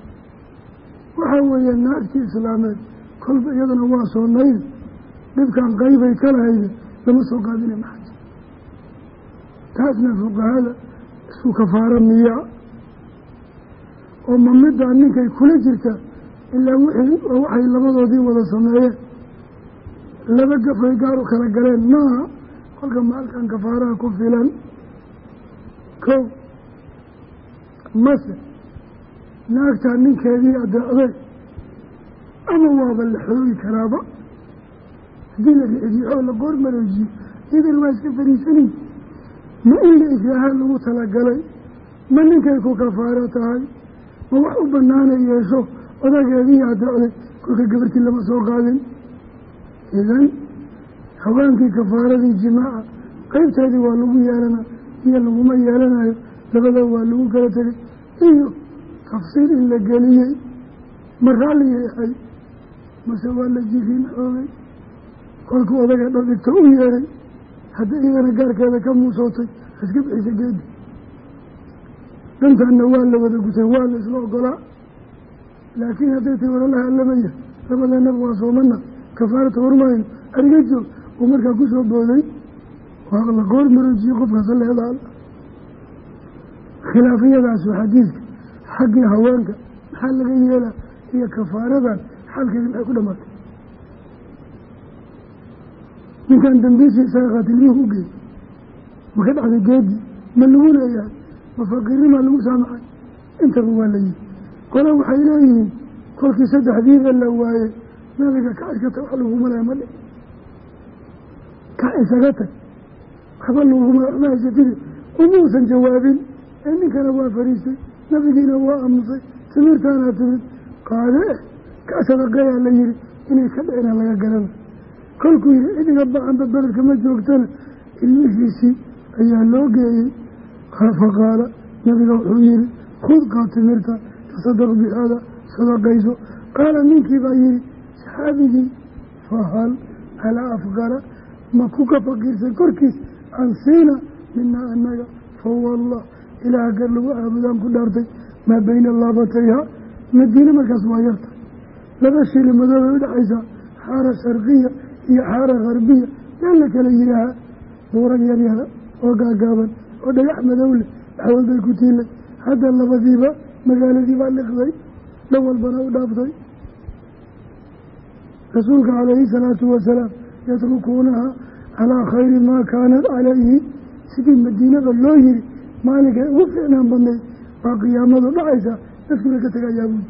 waxaa weeye naagtii islaameed kolba iyadana waa soonayd dhibkan qaybay ka lahayde lama soo qaadina maxaj taasna fuqahada isku kafaaro miyaa. Oo ma middaa ninkay kula jirta ilaa wixii waxay labadoodii wada sameeyeen. Laba gafay gaar u kala galeen maaha kolka maalkan kafaaraha ku filan kow mase naagtaa ninkeedii adeecday ama waaba la xoogi karaaba? Haddii la rixijiixoo la goormareejiyo idan waa iska fariisanayn ma in la ikraahaan lagu talagalay? Ma ninkay ku kafaaro tahay? Ma wax u banaana yeesho? Odageedii adeecday kolka gabartii lama soo qaadin. Idan haweenkii kafaaradii jimaaca qeybteedii waa lagu yeelanaa iyo laguma yeelanayo labada waa lagu kala tegay. Iyo tafsiir in la geliyey ma raalli yahay mase waa la jirin xoogay. Kolkuu odaga dhadhigta u yeeray hadda iyadana gaarkeeda ka muusootay iska bixisa geedi dhantaanna waa la wada gutay waa la isla ogolaa. Laakiin hadday tay walalaha allamaya labadeenaba waa soomana kafaarata hormayno ariga joog uu markaa ku soo booday waa la goor maroojiyey qofkaasa leedaal khilaafiyadaasu xadiidka xaggii haweenka maxaa laga yeelaa iyo kafaaradan xaalkeeda maxay ku dhamaatay? Ninkan dambiisii isaga qaatilmihuu u geeyey. Ma ka dhacday geedi? Ma lagu leeyahay? Ma faqiirnimaa lagu saamaxay intaba waa la yihi qola waxay leeyihiin kolkii saddexdiiba la waayey nabiga kac iska tag wax laguma laya ma dhi kac isaga tag waxba laguma waxma haysatidi umuusan jawaabin. Ee ninkana waa fariistay nabigiina waa aamusay timirtaanaa timid. Qaade ka sadaqayaa la yihi inay ka dhicina laga garana kolkuu yihi cidiga bacanba beledka ma joogtana. Ilmihiisii ayaa loo geeyey. Faqaala nabiga wuxuu yihi khud kaa timirta tasadaq bihaada sadaqayso. Qaala ninkii baa yihi saxaabigii fahal alaa afqara ma ku ka faqiirsan korkiis aan siina minaa anaga fawallah ilaah gar lagu caabudaan ku dhaartay maa bayna laabatayha madiine markaas waa yarta. Laba shili madoobay udhexaysaa xaara sharqiya iyo xaara harbiya yaa la kala yidhaahaa buuran yaryara oo gaagaaban oo dhagax madow leh waxwalbay ku tiilay. Hadda labadiiba magaaladii baa liqday dhan walbana u dhaaftay rasuulka calayhi salaatu wasalaam yatrukuunaha calaa khayri maa kaanat calayhi sidii madiinada loo yiri maalinkay ugu fiicnaan badnayd waa qiyaamadu dhacaysa dadkuna ka tegayaa buudi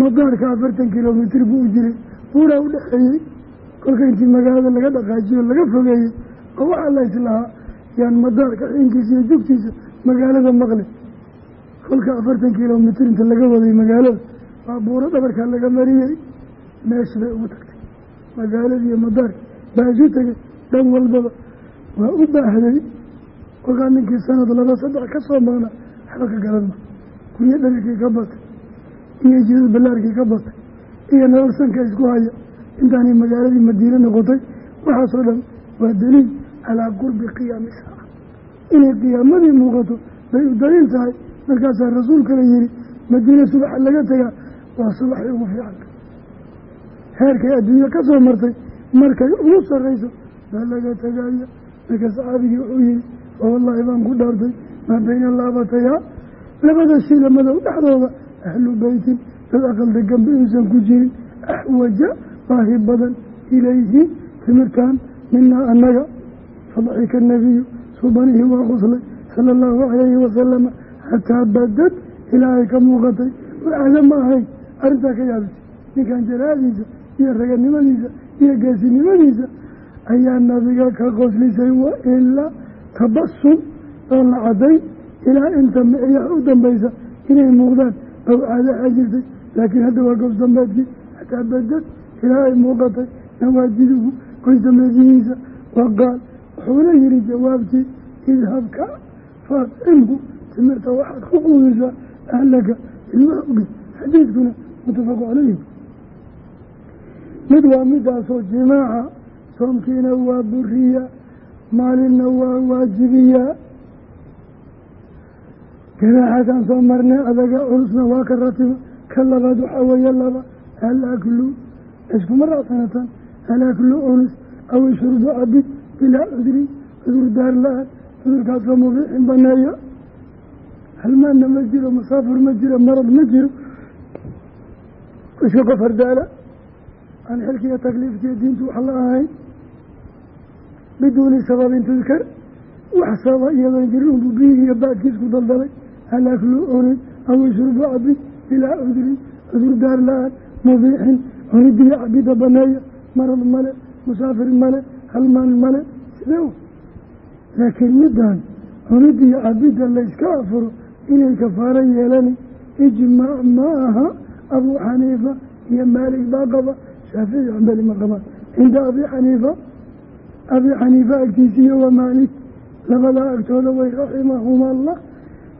madaarka afartan kilomitir buu u jiray buuraa u dhexeeyey. Kolka intii magaalada laga dhaqaajiyo laga fogeeyey oo waxaa la islahaa yaan madaarka xiinkiisa iyo jugtiisa magaalada maqli kolka afartan kilomitir inta laga waday magaalada waa buuro dhabarkaa laga mariyey meeshi bay ugu tagtay. Magaaladii iyo madaarki baa isu tegay dhan walbaba. Waa u baahday kolkaa ninkii sanad laba saddex ka soo maqna waxba ka garan ma. Guryo dharikii ka batay iyo jidad ballaarkii ka batay iyo nolol sanka isku haya. Intaanay magaaladii madiine noqotay waxaasoo dhan waa daliil calaa qurbi qiyaami saaca inay qiyaamadii muuqato bay u daliil tahay. Markaasaa rasuulkana yihi madiine subaxa laga tegaa waa subaxay ugu fiicanta heerkay adduunye ka soo martay markay ugu sarrayso baa laga tegaya marka saxaabigii wuxuu yihi fa wallaahi baan ku dhaartay maa bayna laabataya labada shila madow dhexdooda ahlu beytin dad aqal deganba inuusan ku jirin. Axwaja baahi badan ilayhi timirtaan minaa annaga fadaxika nabiyu subanihii waa qoslay sala allahu calayhi wasalama xataa badad ilaa ay ka muuqatay. Waxaada ma ahayn arrintaa ka yaabisay ninkan jaraadiisa iyo raganimadiisa iyo geesinimadiisa ayaa nabiga ka qoslisay wa ilaa tabasum oo la cadday ilaa inta micyaha u dambaysa inay muuqdaan. Ow caadaha jirtay laakiin hadda waa goos dambeedkii xataa badad ilaa ay muuqatay nawaajiduhu goysdameedihiisa wa qaal wuxuuna yihi jawaabtii idhabka faacimhu timirta waxaad ku quudisaa ahlaka oge xadiidkuna mutafaqu calayhi mid waa midaasoo jimaaca soomkiina waa buriya maalinna waa waajibiyaa ganaaxaasaan soo marnay adaga culusna waa ka ratiba ka labaad waxaa weeye laba alaklu iskuma raacsanataan alaklu unus aw ishurbu cabid bilaa cudri cudur daar la'aan cudurkaasoo mubiixin baneeya. Halmaanna ma jiro masaafur ma jiro marad ma jiro. Iska qof hardaala aan xilkiiyo takliifkiiyo diintu wax la ahayn biduuni sababin tudkar wax sababa iyadoon jirin unbu biyihiiyo baadkiisku daldalay alaklu cunid aw ishrubu cabid bilaa cudrin cudur daar la'aan mubiixin cunidiyo cabida baneeya marad male musaafir male halmaan male sidee laakiin midaan cunidiyo cabida layska afuro inay kafaaro yeelani ijmaac ma aha abuu xaniifa iyo maalik baa shaafici xambali ma qabaan. Cinda abii xaniifa abii xaniifa agtiisa iyo wa maalik labadaa agtooda way raximahuma allah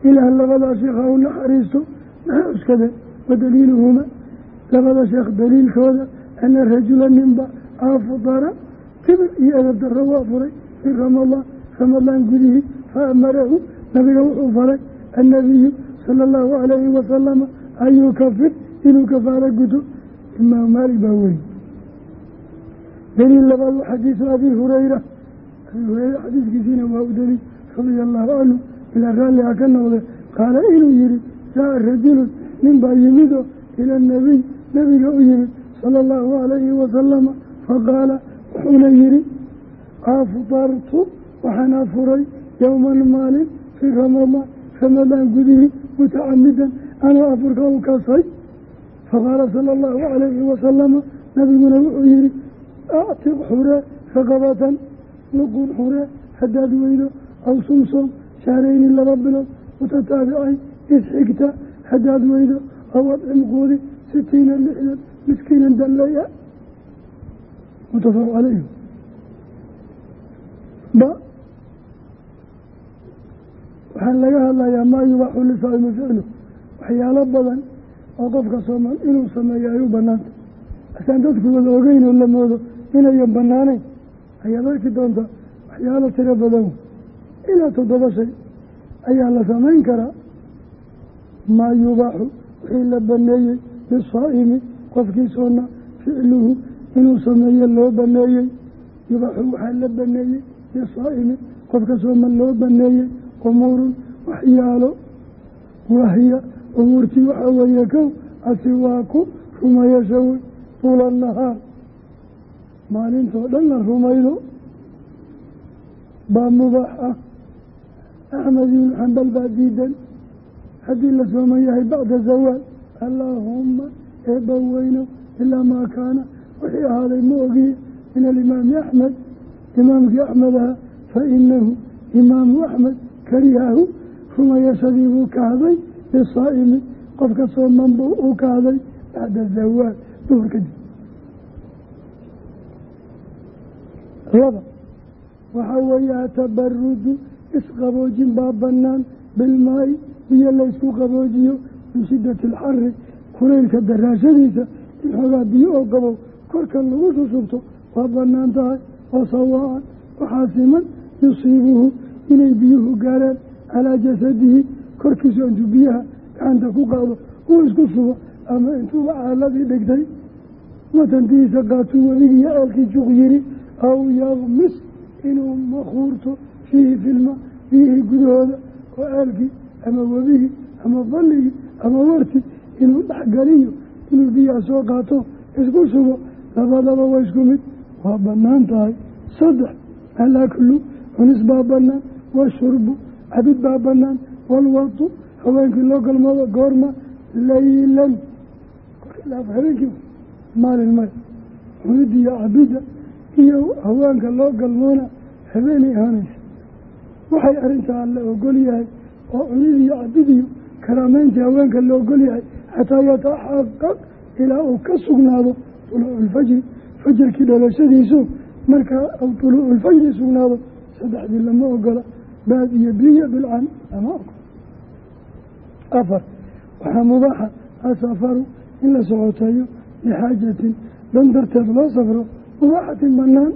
ilaah labadaa sheekha u naxariisto maxay cuskadeen wa daliiluhuma. Labada sheekh daliilkooda ana rajula ninba afdara kibir iyo edab darro waa furay. Fii ramadaan ramadaan gudihii fa amarahu nabiga wuxuu faray annabiyu sala allahu calayhi wasalama an yukafir inuu kafaaro guto imaam maalik baa weri daliil labaad waa xadiisu abi hurayra. Abi hureyra xadiiskiisiina waa u daliil radia allahu canhu ilaa raalli ha ka noqde. Qaala inuu yihi jaa rajulun nin baa yimidoo ila nabiy nabiga u yimid sala allahu calayhi wasalama faqaala wuxuuna yidhi afdartu waxaan afuray yowman maalin fii ramadaan ramadaan gudihii mutacamidan anoo afurka u kasay faqaala sala allahu calayhi wasalama nabiguna wuxuu yihi actiq xuree raqabatan luqun xuree haddaad weydo aw sumsom shahrayni laba bilood mutataabicayn isxigta haddaad weydo aw adcim quudi sitiina lixdan miskiinan dalleya mutafaq calayhi ba waxaan laga hadlayaa maa yubaaxu lisaa'imi ficlu waxyaalo badan oo qofka soomaal inuu sameeyo ay banaanta asaan dadku wada ogeyn oo la moodo inayan banaanayn ayaad arki doontaa waxyaalo tiro badan. Ilaa toddoba shay ayaa la samayn karaa. Maa yubaaxu wixii la baneeyey lisaa'imi qofkii soona ficluhu inuu sameeyo loo baneeyey yubaaxu waxaa la baneeyey lisaa'imi qofka sooma loo baneeyey umuurun waxyaalo wahiya umuurtii waxaa weeye kow asiwaaku rumayasha wey tuula nahaar maalintoo dhan la rumaydo baa mubaax ah. Axmed ibnu xambal baa diidan. Haddii la sooman yahay bacda zawaal allaahumma eebba weyno ilaa maa kaana. Wixii ahaaday ma ogiye min alimaami axmed imaamkii axmed ahaa fa inahu imaamu axmed karihahu rumayashadii buu kahday lisaa'imi qofka sooman buu u kahday bacda zawaal duhur kadib laba waxaa weeye atabarudu isqaboojin baa banaan bilmaayi biyo laysku qaboojiyo min shiddati alxari kulaylka daraashadiisa in xoogaa biyo oo qabow korka lagu shusubto waa bannaan tahay oo sawaacan waxaa siman yusiibuhu inay biyuhu gaaraan calaa jasadihi korkiisa intuu biyaha gacanta ku qaado uu isku shubo ama intuuba caaladii dhigtay watantihiisa qaatuu weligiiyo ceelkii juq yiri aw yaqmis inuu makuurto fiihi filma biyihii gudahooda oo ceelkii ama webigii ama balligii ama warti inuu dhexgaliyo inuu biyaha soo qaato isku shubo labadaba waa isku mid. Waa bannaan tahay. Saddex alaklu cunis baa banaan washurbu cabid baa banaan walwadu haweenkii loo galmado goorma laylan. Habeenkii maalin maya cunidda iyo cabidda iyo haweenka loo galmoona habeenay ahaanaysa. Waxay arrintaa la ogol yahay oo cunid iyo cabid iyo karaameyntii haweenka la ogol yahay xataa yataxaqaq ilaa uu ka sugnaado tuluucu lfajri fajarkii dhalashadiisu markaa uu tuluucu lfajri sugnaado saddexdii lama ogola baad iyo biyo bilcan lama ogola afar waxaa mubaaxa asafaru in la socoteeyo lixaajatin dan darteed loo safro mubaaxatin banaan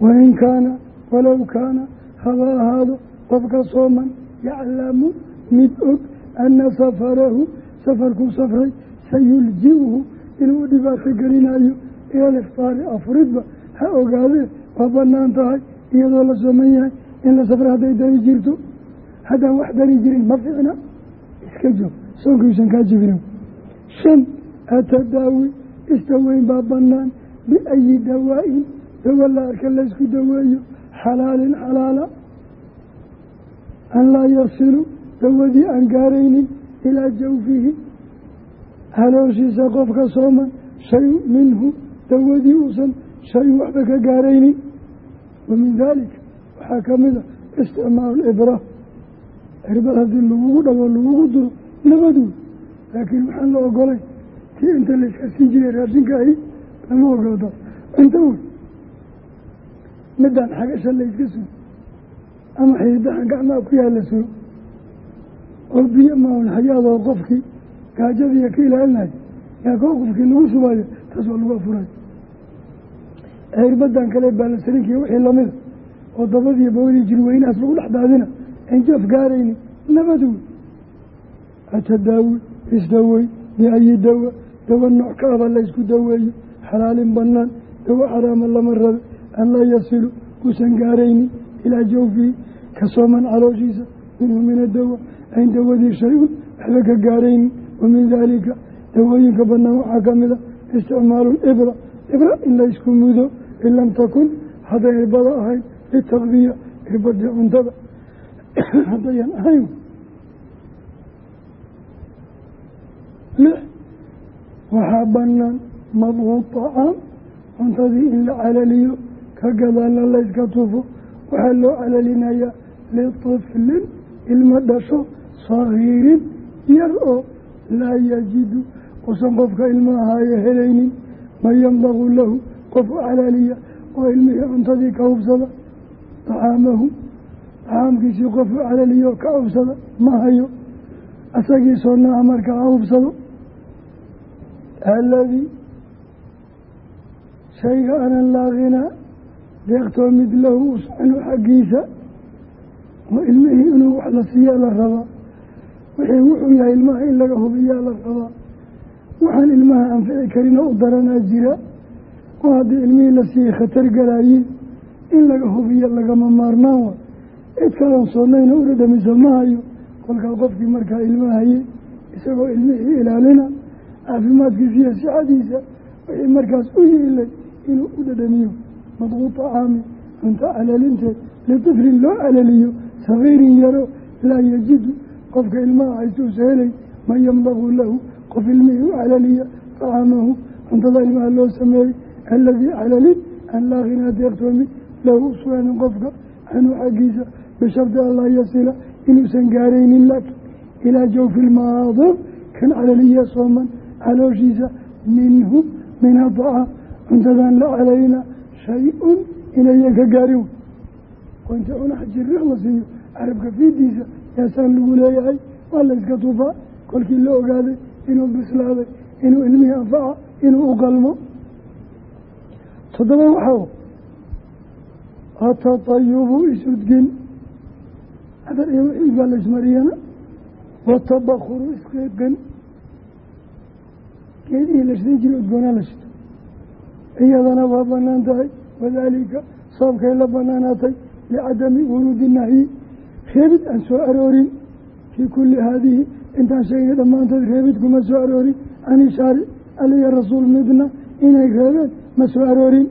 wain kaana walow kaana haba ahaado qofka sooman yaclamu mid og ana safarahu safarkuu safray sayuljibuhu inuu dhibaato gelinayo ila liftaari afuridba ha ogaadee waa bannaan tahay iyadoo la sooman yahay in la safra hadday dani jirto haddaan wax dani jirin ma ficna iska joog soonkiisan kaa jebina shan atadaawi istaweyn baa banaan biayi dawaa-in dawa la arka laysku daweeyo xalaalin xalaala. An laa yasilu dawadii aan gaaraynin ilaa jawfihi. Halooshiisa qofka sooman shay minhu dawadii uusan shay waxba ka gaaraynin. Wa min daalika waxaa ka mid a isticmaalu libra cirbad haddii lagugu dhawo lagugu duro nabaduud laakiin maxaan la ogolay tii inta layska sii jiray raashinka ahi lama ogolda cunto wey. Midaan xagasha layska sugo ama xiidahan gacmaha ku yaalla sugo oo biyo maun xayaadoo qofkii gaajadiiya ka ilaalinayo yaa koo qofkii lagu shubayo taas waa lagu afurayo cirbadan kale baalasariinkiiyo wixii lamida oo dabadiiyo bawdii jirweynahaas lagu dhex daadina injoof gaarayni nabad wey atadaawi isdawey biayi dawa dawa nooc ka aba laysku daweeyo xalaalin banaan dawa xaraama lama rabe an laa yasilu uusan gaaraynin ilaa jawfihi ka sooman calooshiisa minhu min adawa ayn dawadii shay-un waxba ka gaaraynin wa min daalika dawooyinka bannaan waxaa ka mid a isticmaalu libra ibra in la ysku mudo in lam takun hadday irbada ahayn litaqdiya irbadii haddayan ahayn. Lix waxaa bannaan madquu tacaam cuntadii in la calaliyo ka gadaalna layska tufo waxaa loo calalinayaa litiflin ilmo dhasho sagiirin yar oo laa yajidu. Usan qofka ilmahaayo helaynin man yambaqu lahu. Qof u calaliya oo ilmihii cuntadii ka hubsada tacaamahu tacaamkiisii qof u calaliyo ka hubsada ma hayo. Asagii soonaa marka ha hubsado. Aladii shayga anan laa ghinaa deeqtoo mid lahu uscanu xaggiisa oo ilmihii inuu wax la siiyaa la rabaa. Wixii wuxuu yahay ilmaha in laga hubiyaa la rabaa. Waxaan ilmaha anfici karinoo u daranaa jira. Oo haddii ilmihii la siiyey khatar galaayiin in laga hubiyo lagama maarmaan wa cid kaloon soonnayna u dhadhamiso ma hayo. Kolkaa qofkii markaa ilmahayey isagoo ilmihii ilaalina caafimaadkiisa iyo sixadiisa wixii markaas u yiilay inuu u dhadhamiyo. Madquu tacaami cunto calalinteed litiflin loo calaliyo sagiirin yaro laa yajidu. Qofka ilmaha haysuusa helay man yambaquu lahu qof ilmihii u calaliya tacaamahu cuntada ilmaha loo sameeyey aladii calalin aan laa ghinaa deeqtoomi lahu usugaanin qofka canhu xaggiisa bishardi allaa yasila inuusan gaaraynin laakiin ilaa jawfi lmaaduur kan calaliya sooman calooshiisa minhu min adacaam cuntadan la calayna shay-un inayan ka gaarin oo inta cunaha jiriq la siiyo carabka fiidiisa yaasaan lagu leeyahay waa la yska tufaa kolkii la ogaaday inuu bislaaday inuu ilmihii anfaca inuu u qalmo toddoba waxaa atatayubu isudgin cadar iyo wixii baa la ismariyana watabakuru isqiiqin geedihii la shidan udgoonaa la iyadana waa bannaan tahay. Wadaalika sababkay la banaanaatay licadami wuruudi nahyi. Reebid aan soo aroorin fii kulli haadihi. Intaan sheegnay dhammaanteed reebid kuma soo aroorin. Can ishaari aliya rasuul midna inay reebeen ma soo aroorin.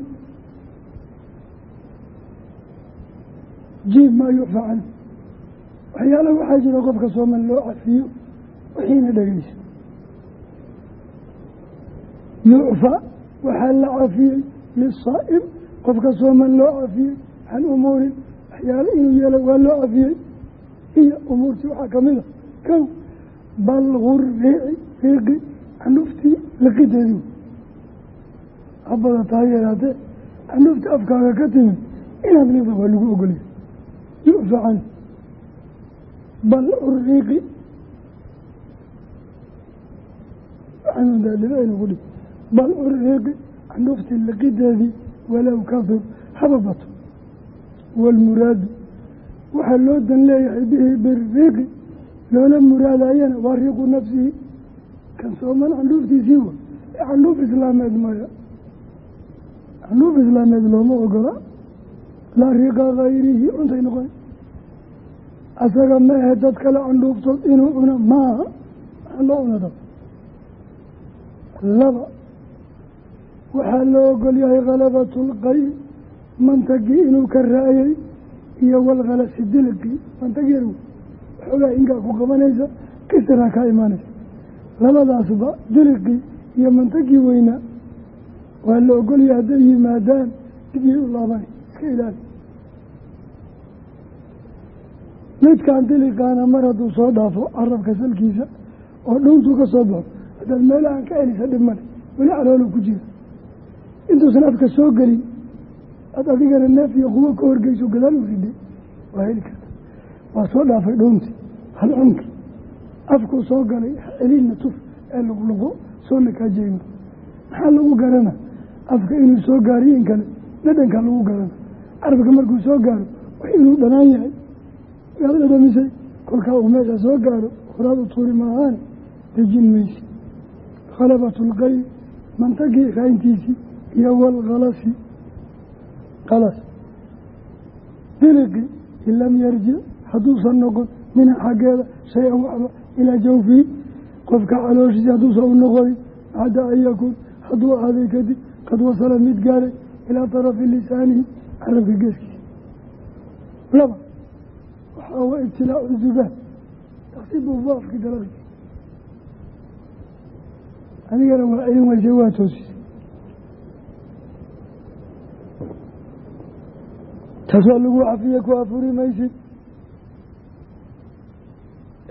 Jiib maa yucfa can waxyaala waxaa jira qofka sooman loo cafiyo wixiina dhegeysa yucfa waxaa la cafiyey lisaa'im qofka sooman loo cafiyey can umuurin waxyaale inuu yeelay waa loo cafiyey iyo umuurtii waxaa ka mid a kow balgu riici riiqi candhuftii liqideedii habada taa yeelaatee candhufta afkaaga ka timid inaad liqda waa lagu ogolya yucfa can balcu riiqi aynu ku dhig balcu riiqi candhuftii liqideedii walow kahur haba bato waalmuraadu waxaa loo dan leeyahay bihi biriiqi loola muraadayana waa riiqu nafsihi kan sooman candhuuftiisii wa ee candhuuf islaameed maya. Candhuuf islaameed looma ogola. Laa riiqa hayrihi cuntay noqon asaga ma ahe dad kale candhuuftood inuu cuno waxaa loo cunada laba waxaa loo ogol yahay khalabatulqay mantagii inuu ka raayay iyo walkhalasi dilqii mantag yar waxoogaa inkaa ku qabanaysa kisraa kaa imaanaysa. Labadaasba diliqii iyo mantagii weynaa waa la ogolyahay hadday yimaadaan dibyay u laabanay iska ilaali midkaan diliqaana mar hadduu soo dhaafo carabka salkiisa oo dhowtuu ka soo baxo haddaad meelahan ka celisa dhib male weli caloolu ku jira. Intuusan afka soo gelin aada adigana neef iyo qubo ka horgeyso gadaal u riday waa heli karta. Waa soo dhaafay dhownti hal cunki. Afkuu soo galay celinna tuf ee luqluqo soo nakaajeyno maxaa lagu garana? Afka inuu soo gaariyo in kale dhadhankaa lagu garana. Carabka markuu soo gaaro wax inuu dhanaan yahay waad dhadhamisay kolkaa uu meesha soo gaaro horaad u tuuri maahaane dejin maysi khalabatulqay mantagii rayntiisii iyo walkalasi qalas diliqi in lam yarjic hadduusan noqon mina xaggeeda shay-an waxba ilaa jawfihi qofka calooshiisa hadduusan u noqonin bacda an yakuun hadduu ahaaday kadib qad wasala mid gaaray ilaa tarafi lisaanihi carabka geeskiisa waxaa wa ibtilaacu zubaan taksibuba afki dalaqi adigana waa celin weyse waa toosisay taas waa lagu cafiye ku afuri maysid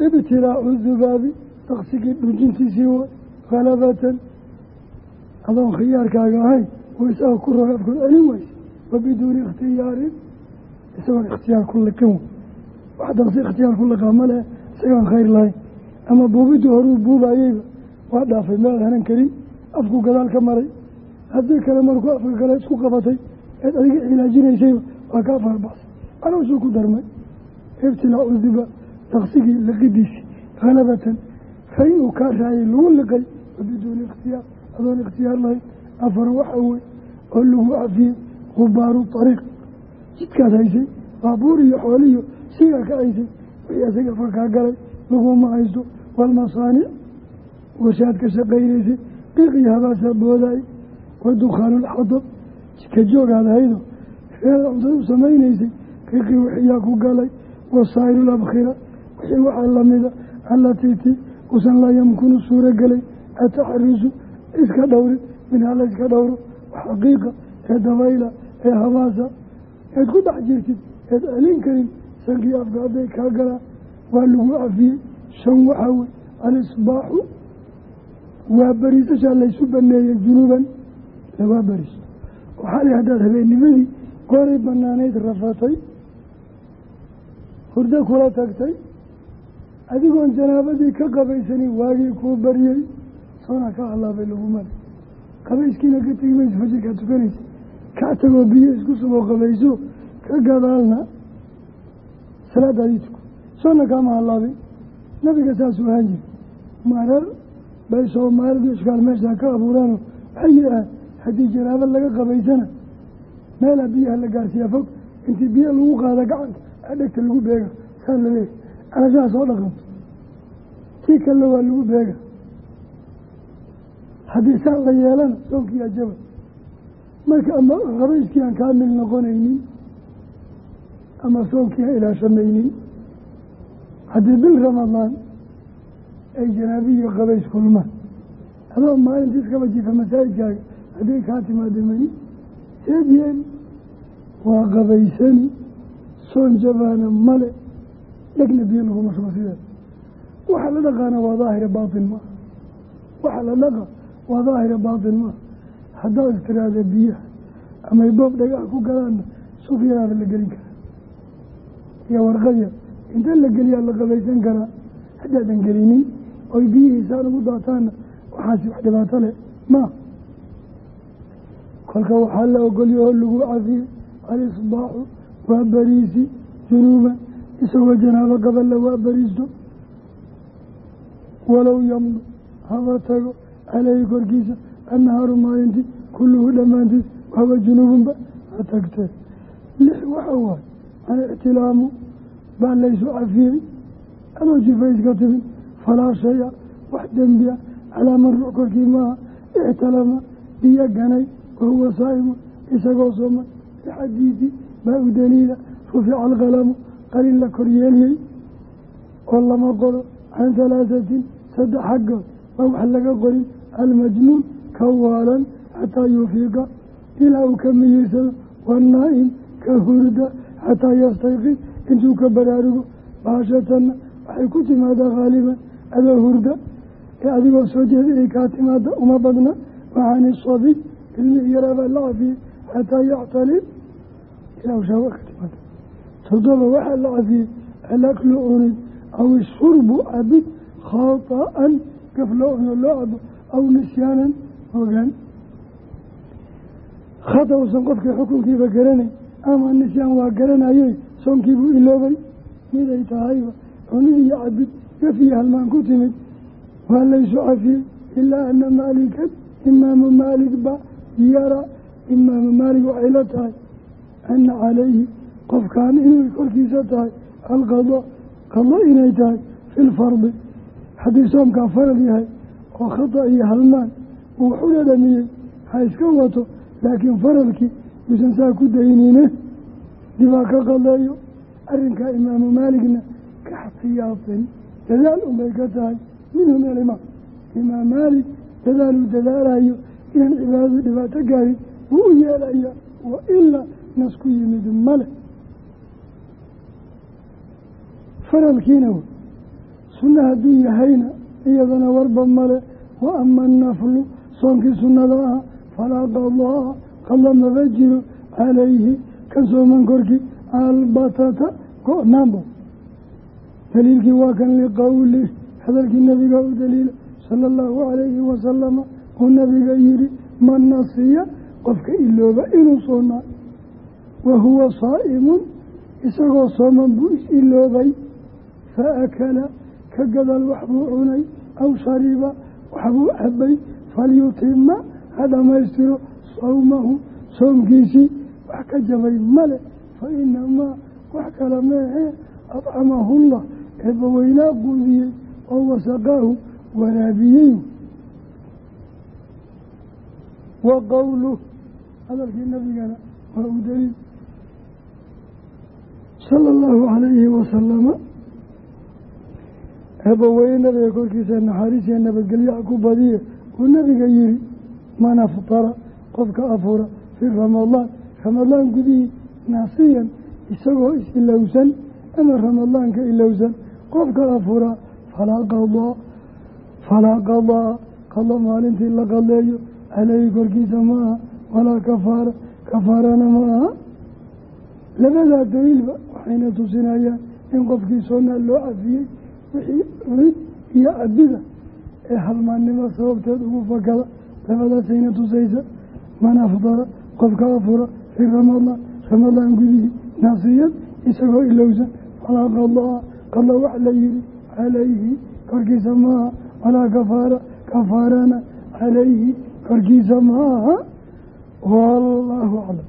ibtilaacu zubaabi daqsigii dhujintiisii way halabatan adoon khiyaarkaaga ahayn oo isaga ku roga afkood celin weyse wa isagoon ikhtiyaar ku liqin wax daqsi ikhtiyaar ku liqaa ma leh isagaan khayr lahayn. Ama buubidii horuu buubayeyba waa dhaafay meel hanan karin. Afku gadaal ka maray. Haddii kale markuu afka kale isku qabatay eed adiga cilaajinaysayba waa kaa faarbaxsay calooshuu ku darmay. Ibtilaacu duba daqsigii liqidiisii halabatan kay uu kaa raayay lagu liqay biduuni ikhtiyaar adoon ikhtiyaar lahayn afar waxa wey oo lagu cafiyey khubaaru ariiq jidkaad haysay baabuur iyo xooliyo sigaa ka haysay wixii asaga afka kaa galay laguma haysto walmasaanic washaad ka shaqaynaysay qiiqiyo habaasaa boodaay wa dukhaanuulxadab jidka joogaad haydo reeda cuntada u samaynaysay qiiqii wixiyaa ku galay wasaa'ilu labkhira wixii waxaa lamida allatii ti usan laa yamkunu suuro gelay ataxarisu iska dhowrin minhaa la iska dhowro xaqiiqa ee dabayla ee habaasa eed ku dhex jirtid eed celin sankii afka hadday kaa galaan waa lagu cafiyey shan waxaa wey alisbaaxu waa bariisashaa laysu baneeyey junuuban lawaa bariiso waxaa li haddaad habeennimadii gooray banaanayd rafatay hurdo kula tagtay adigoon janaabadii ka qabaysanin waagii kuu baryey soona ka halaabay lagumale qabayskiina ka tegi mayso fajirkaa tukanaysa kaa tagoo biyo isku suboo qabayso ka gadaalna salaadaadii tuko. Soona kaama halaabin nabiga saasuu ahaan jiri marar bay soomaalidu ishkaal meeshaa ka abuuraano waxay yidhahaan haddii janaabo laga qabaysana meelaa biyaha la gaarsiiyaa fog intii biyo lagu qaada gacanta adhegta lagu beega. Saa laleeyahy alashaha soo dhaqanto. Tii kale waa lagu beega. Haddii saa la yeelana soonkii ajaba marka ama qabayskii aan kaamil noqonaynin ama soonkii aan ilaashamaynin haddii bil ramadaan ay janaabiyo qabays kulmaan adoo maalintii iskaba jiifa masaajidkaaga hadday kaa timaado mani seed yeeli waa qabaysani soon jabaana male dhegna biyo laguma shubo sideed waxa la dhaqaana waa daahira baatin maaha waxa la dhaqa waa daahira baatin maaha haddaad istiraada biyaha amay boob dhagaha ku galaanna suf yaraaba la gelin karaa iyo warqadya inta la geliyaa la qabaysan karaa. Haddaadan gelinin oy biyihiisaan ugu daataana waxaasi wax dhibaato leh. Maa kolka waxaa la ogolyaho lagu cafiyey alisbaaxu waa bariisi junuuban isagoo janaabo qaballa waa bariisto. Walow yamdu haba tago caleyhi korkiisa annahaaru maalintii kulluhu dhammaantiis wahaba junuubunba ha tagtee. Lix waxa waaye alictilaamu baa laysu cafiyey adoo jifayska timin falaa shaya wax dembi a calaa man ruux korkii maaha ictalama biyo ganay wahuwa saa'imun isagoo sooman bixadiidi baa u daliila rufica alqalamu qalin la koryeeliyey oo lama qoro can halaasatin saddex xaggood baa wax laga qorin almajnuun ka waalan xataa yufiiqa ilaa uu ka miyirsado wanaa'im ka hurda xataa yastayqid intuu ka baraarugo baashatanna waxay ku timaadaa haaliban adoo hurda ee adigoo soo jeeda inay kaa timaada uma badna waxaani sabiy ilmihii yaraabaa la cafiyey xataa yactalim ilaa shaawa ka timaada todoba waxaa la cafiyey alaklu cunid aw ishurbu cabid khaطa'an gaf loo cuno loo cabo aw nisyaanan ogaan khata usan qofkii xukunkiiba garanay ama nisyaan waa garanayey soonkiibuu iloobay. Miday tahayba cunid iyo cabid gaf iyo halmaan ku timid. Waa laysu cafiyey ilaa ana maalikan imaamu maalik ba yara imaamu maalik waxay la tahay ana calayhi qofkaan inay korkiisa tahay alqada qado inay tahay fi lfardi haddii soomkaa faral yahay oo khata iyo halmaan uu wax u dhadhamiyey ha iska wato laakiin faralkii yuusan saa ku daynine dibaa ka qadeeyo arrinkaa imaamu maaligna ka xtiyaatin dadaal unbay ka tahay. Minhu min alimaam imaam maalik dadaaluu dadaalayo inaan cibaadadu dhibaato gaarin wuu u yeelaya wa ilaa nas ku yimid male faralkiina w sunna hadduu yahayna iyadana warba male wa ama annaflu soonkii sunnada ah falaa qadaa qada maba jiro calayhi ka sooman korkii albatata go-naanbo daliilkii waa kan liqowlih hadalkii nabiga u daliila sala allahu calayhi wasalama uu nabiga yihi man nasiya qofka ilooba inuu soonaa wa huwa saa'imun isagoo sooman buu is-iloobay fa akala ka gadaal waxbuu cunay aw shariba waxbuu cabay falyutima ha dhammaystiro sawmahu soomkiisii wax ka jabay male fa inamaa wax kale meehee adcamahullah eebbaweynaa quudiyey oo wasaqaahu waraabiyey. Wa qowluh hadalkii nabigana waa u daliil. Sala allahu calayhi wasalama eebbaweyne nabiga korkiisa naxariisiya nabadgelyaha ku badiye uu nabiga yihi man aftara qofka afura fii ramadaan ramadaan gudihii naasiyan isagoo is-ilowsan ama ramadaanka ilowsan qofka afuraa falaa qadaa falaa qadaa qado maalintii la qadeeyo caleyhi korkiisa ma aha walaa kafaara kafaarana ma aha. Labadaa daliilba waxayna tusinayaan in qofkii soonaa loo cafiyey wixii cunid iyo cabida ee halmaannimo sababteed ugu fakada. Labadaasayna tusaysa man afdara qofka afura fii ramadaan ramadaan gudihii naasiyad isagoo ilowsan falaa qadaa qada wax la yihi calayhi korkiisa maaha walaa kafaara kafaarana calayhi korkiisa ma aha wallaahu aclam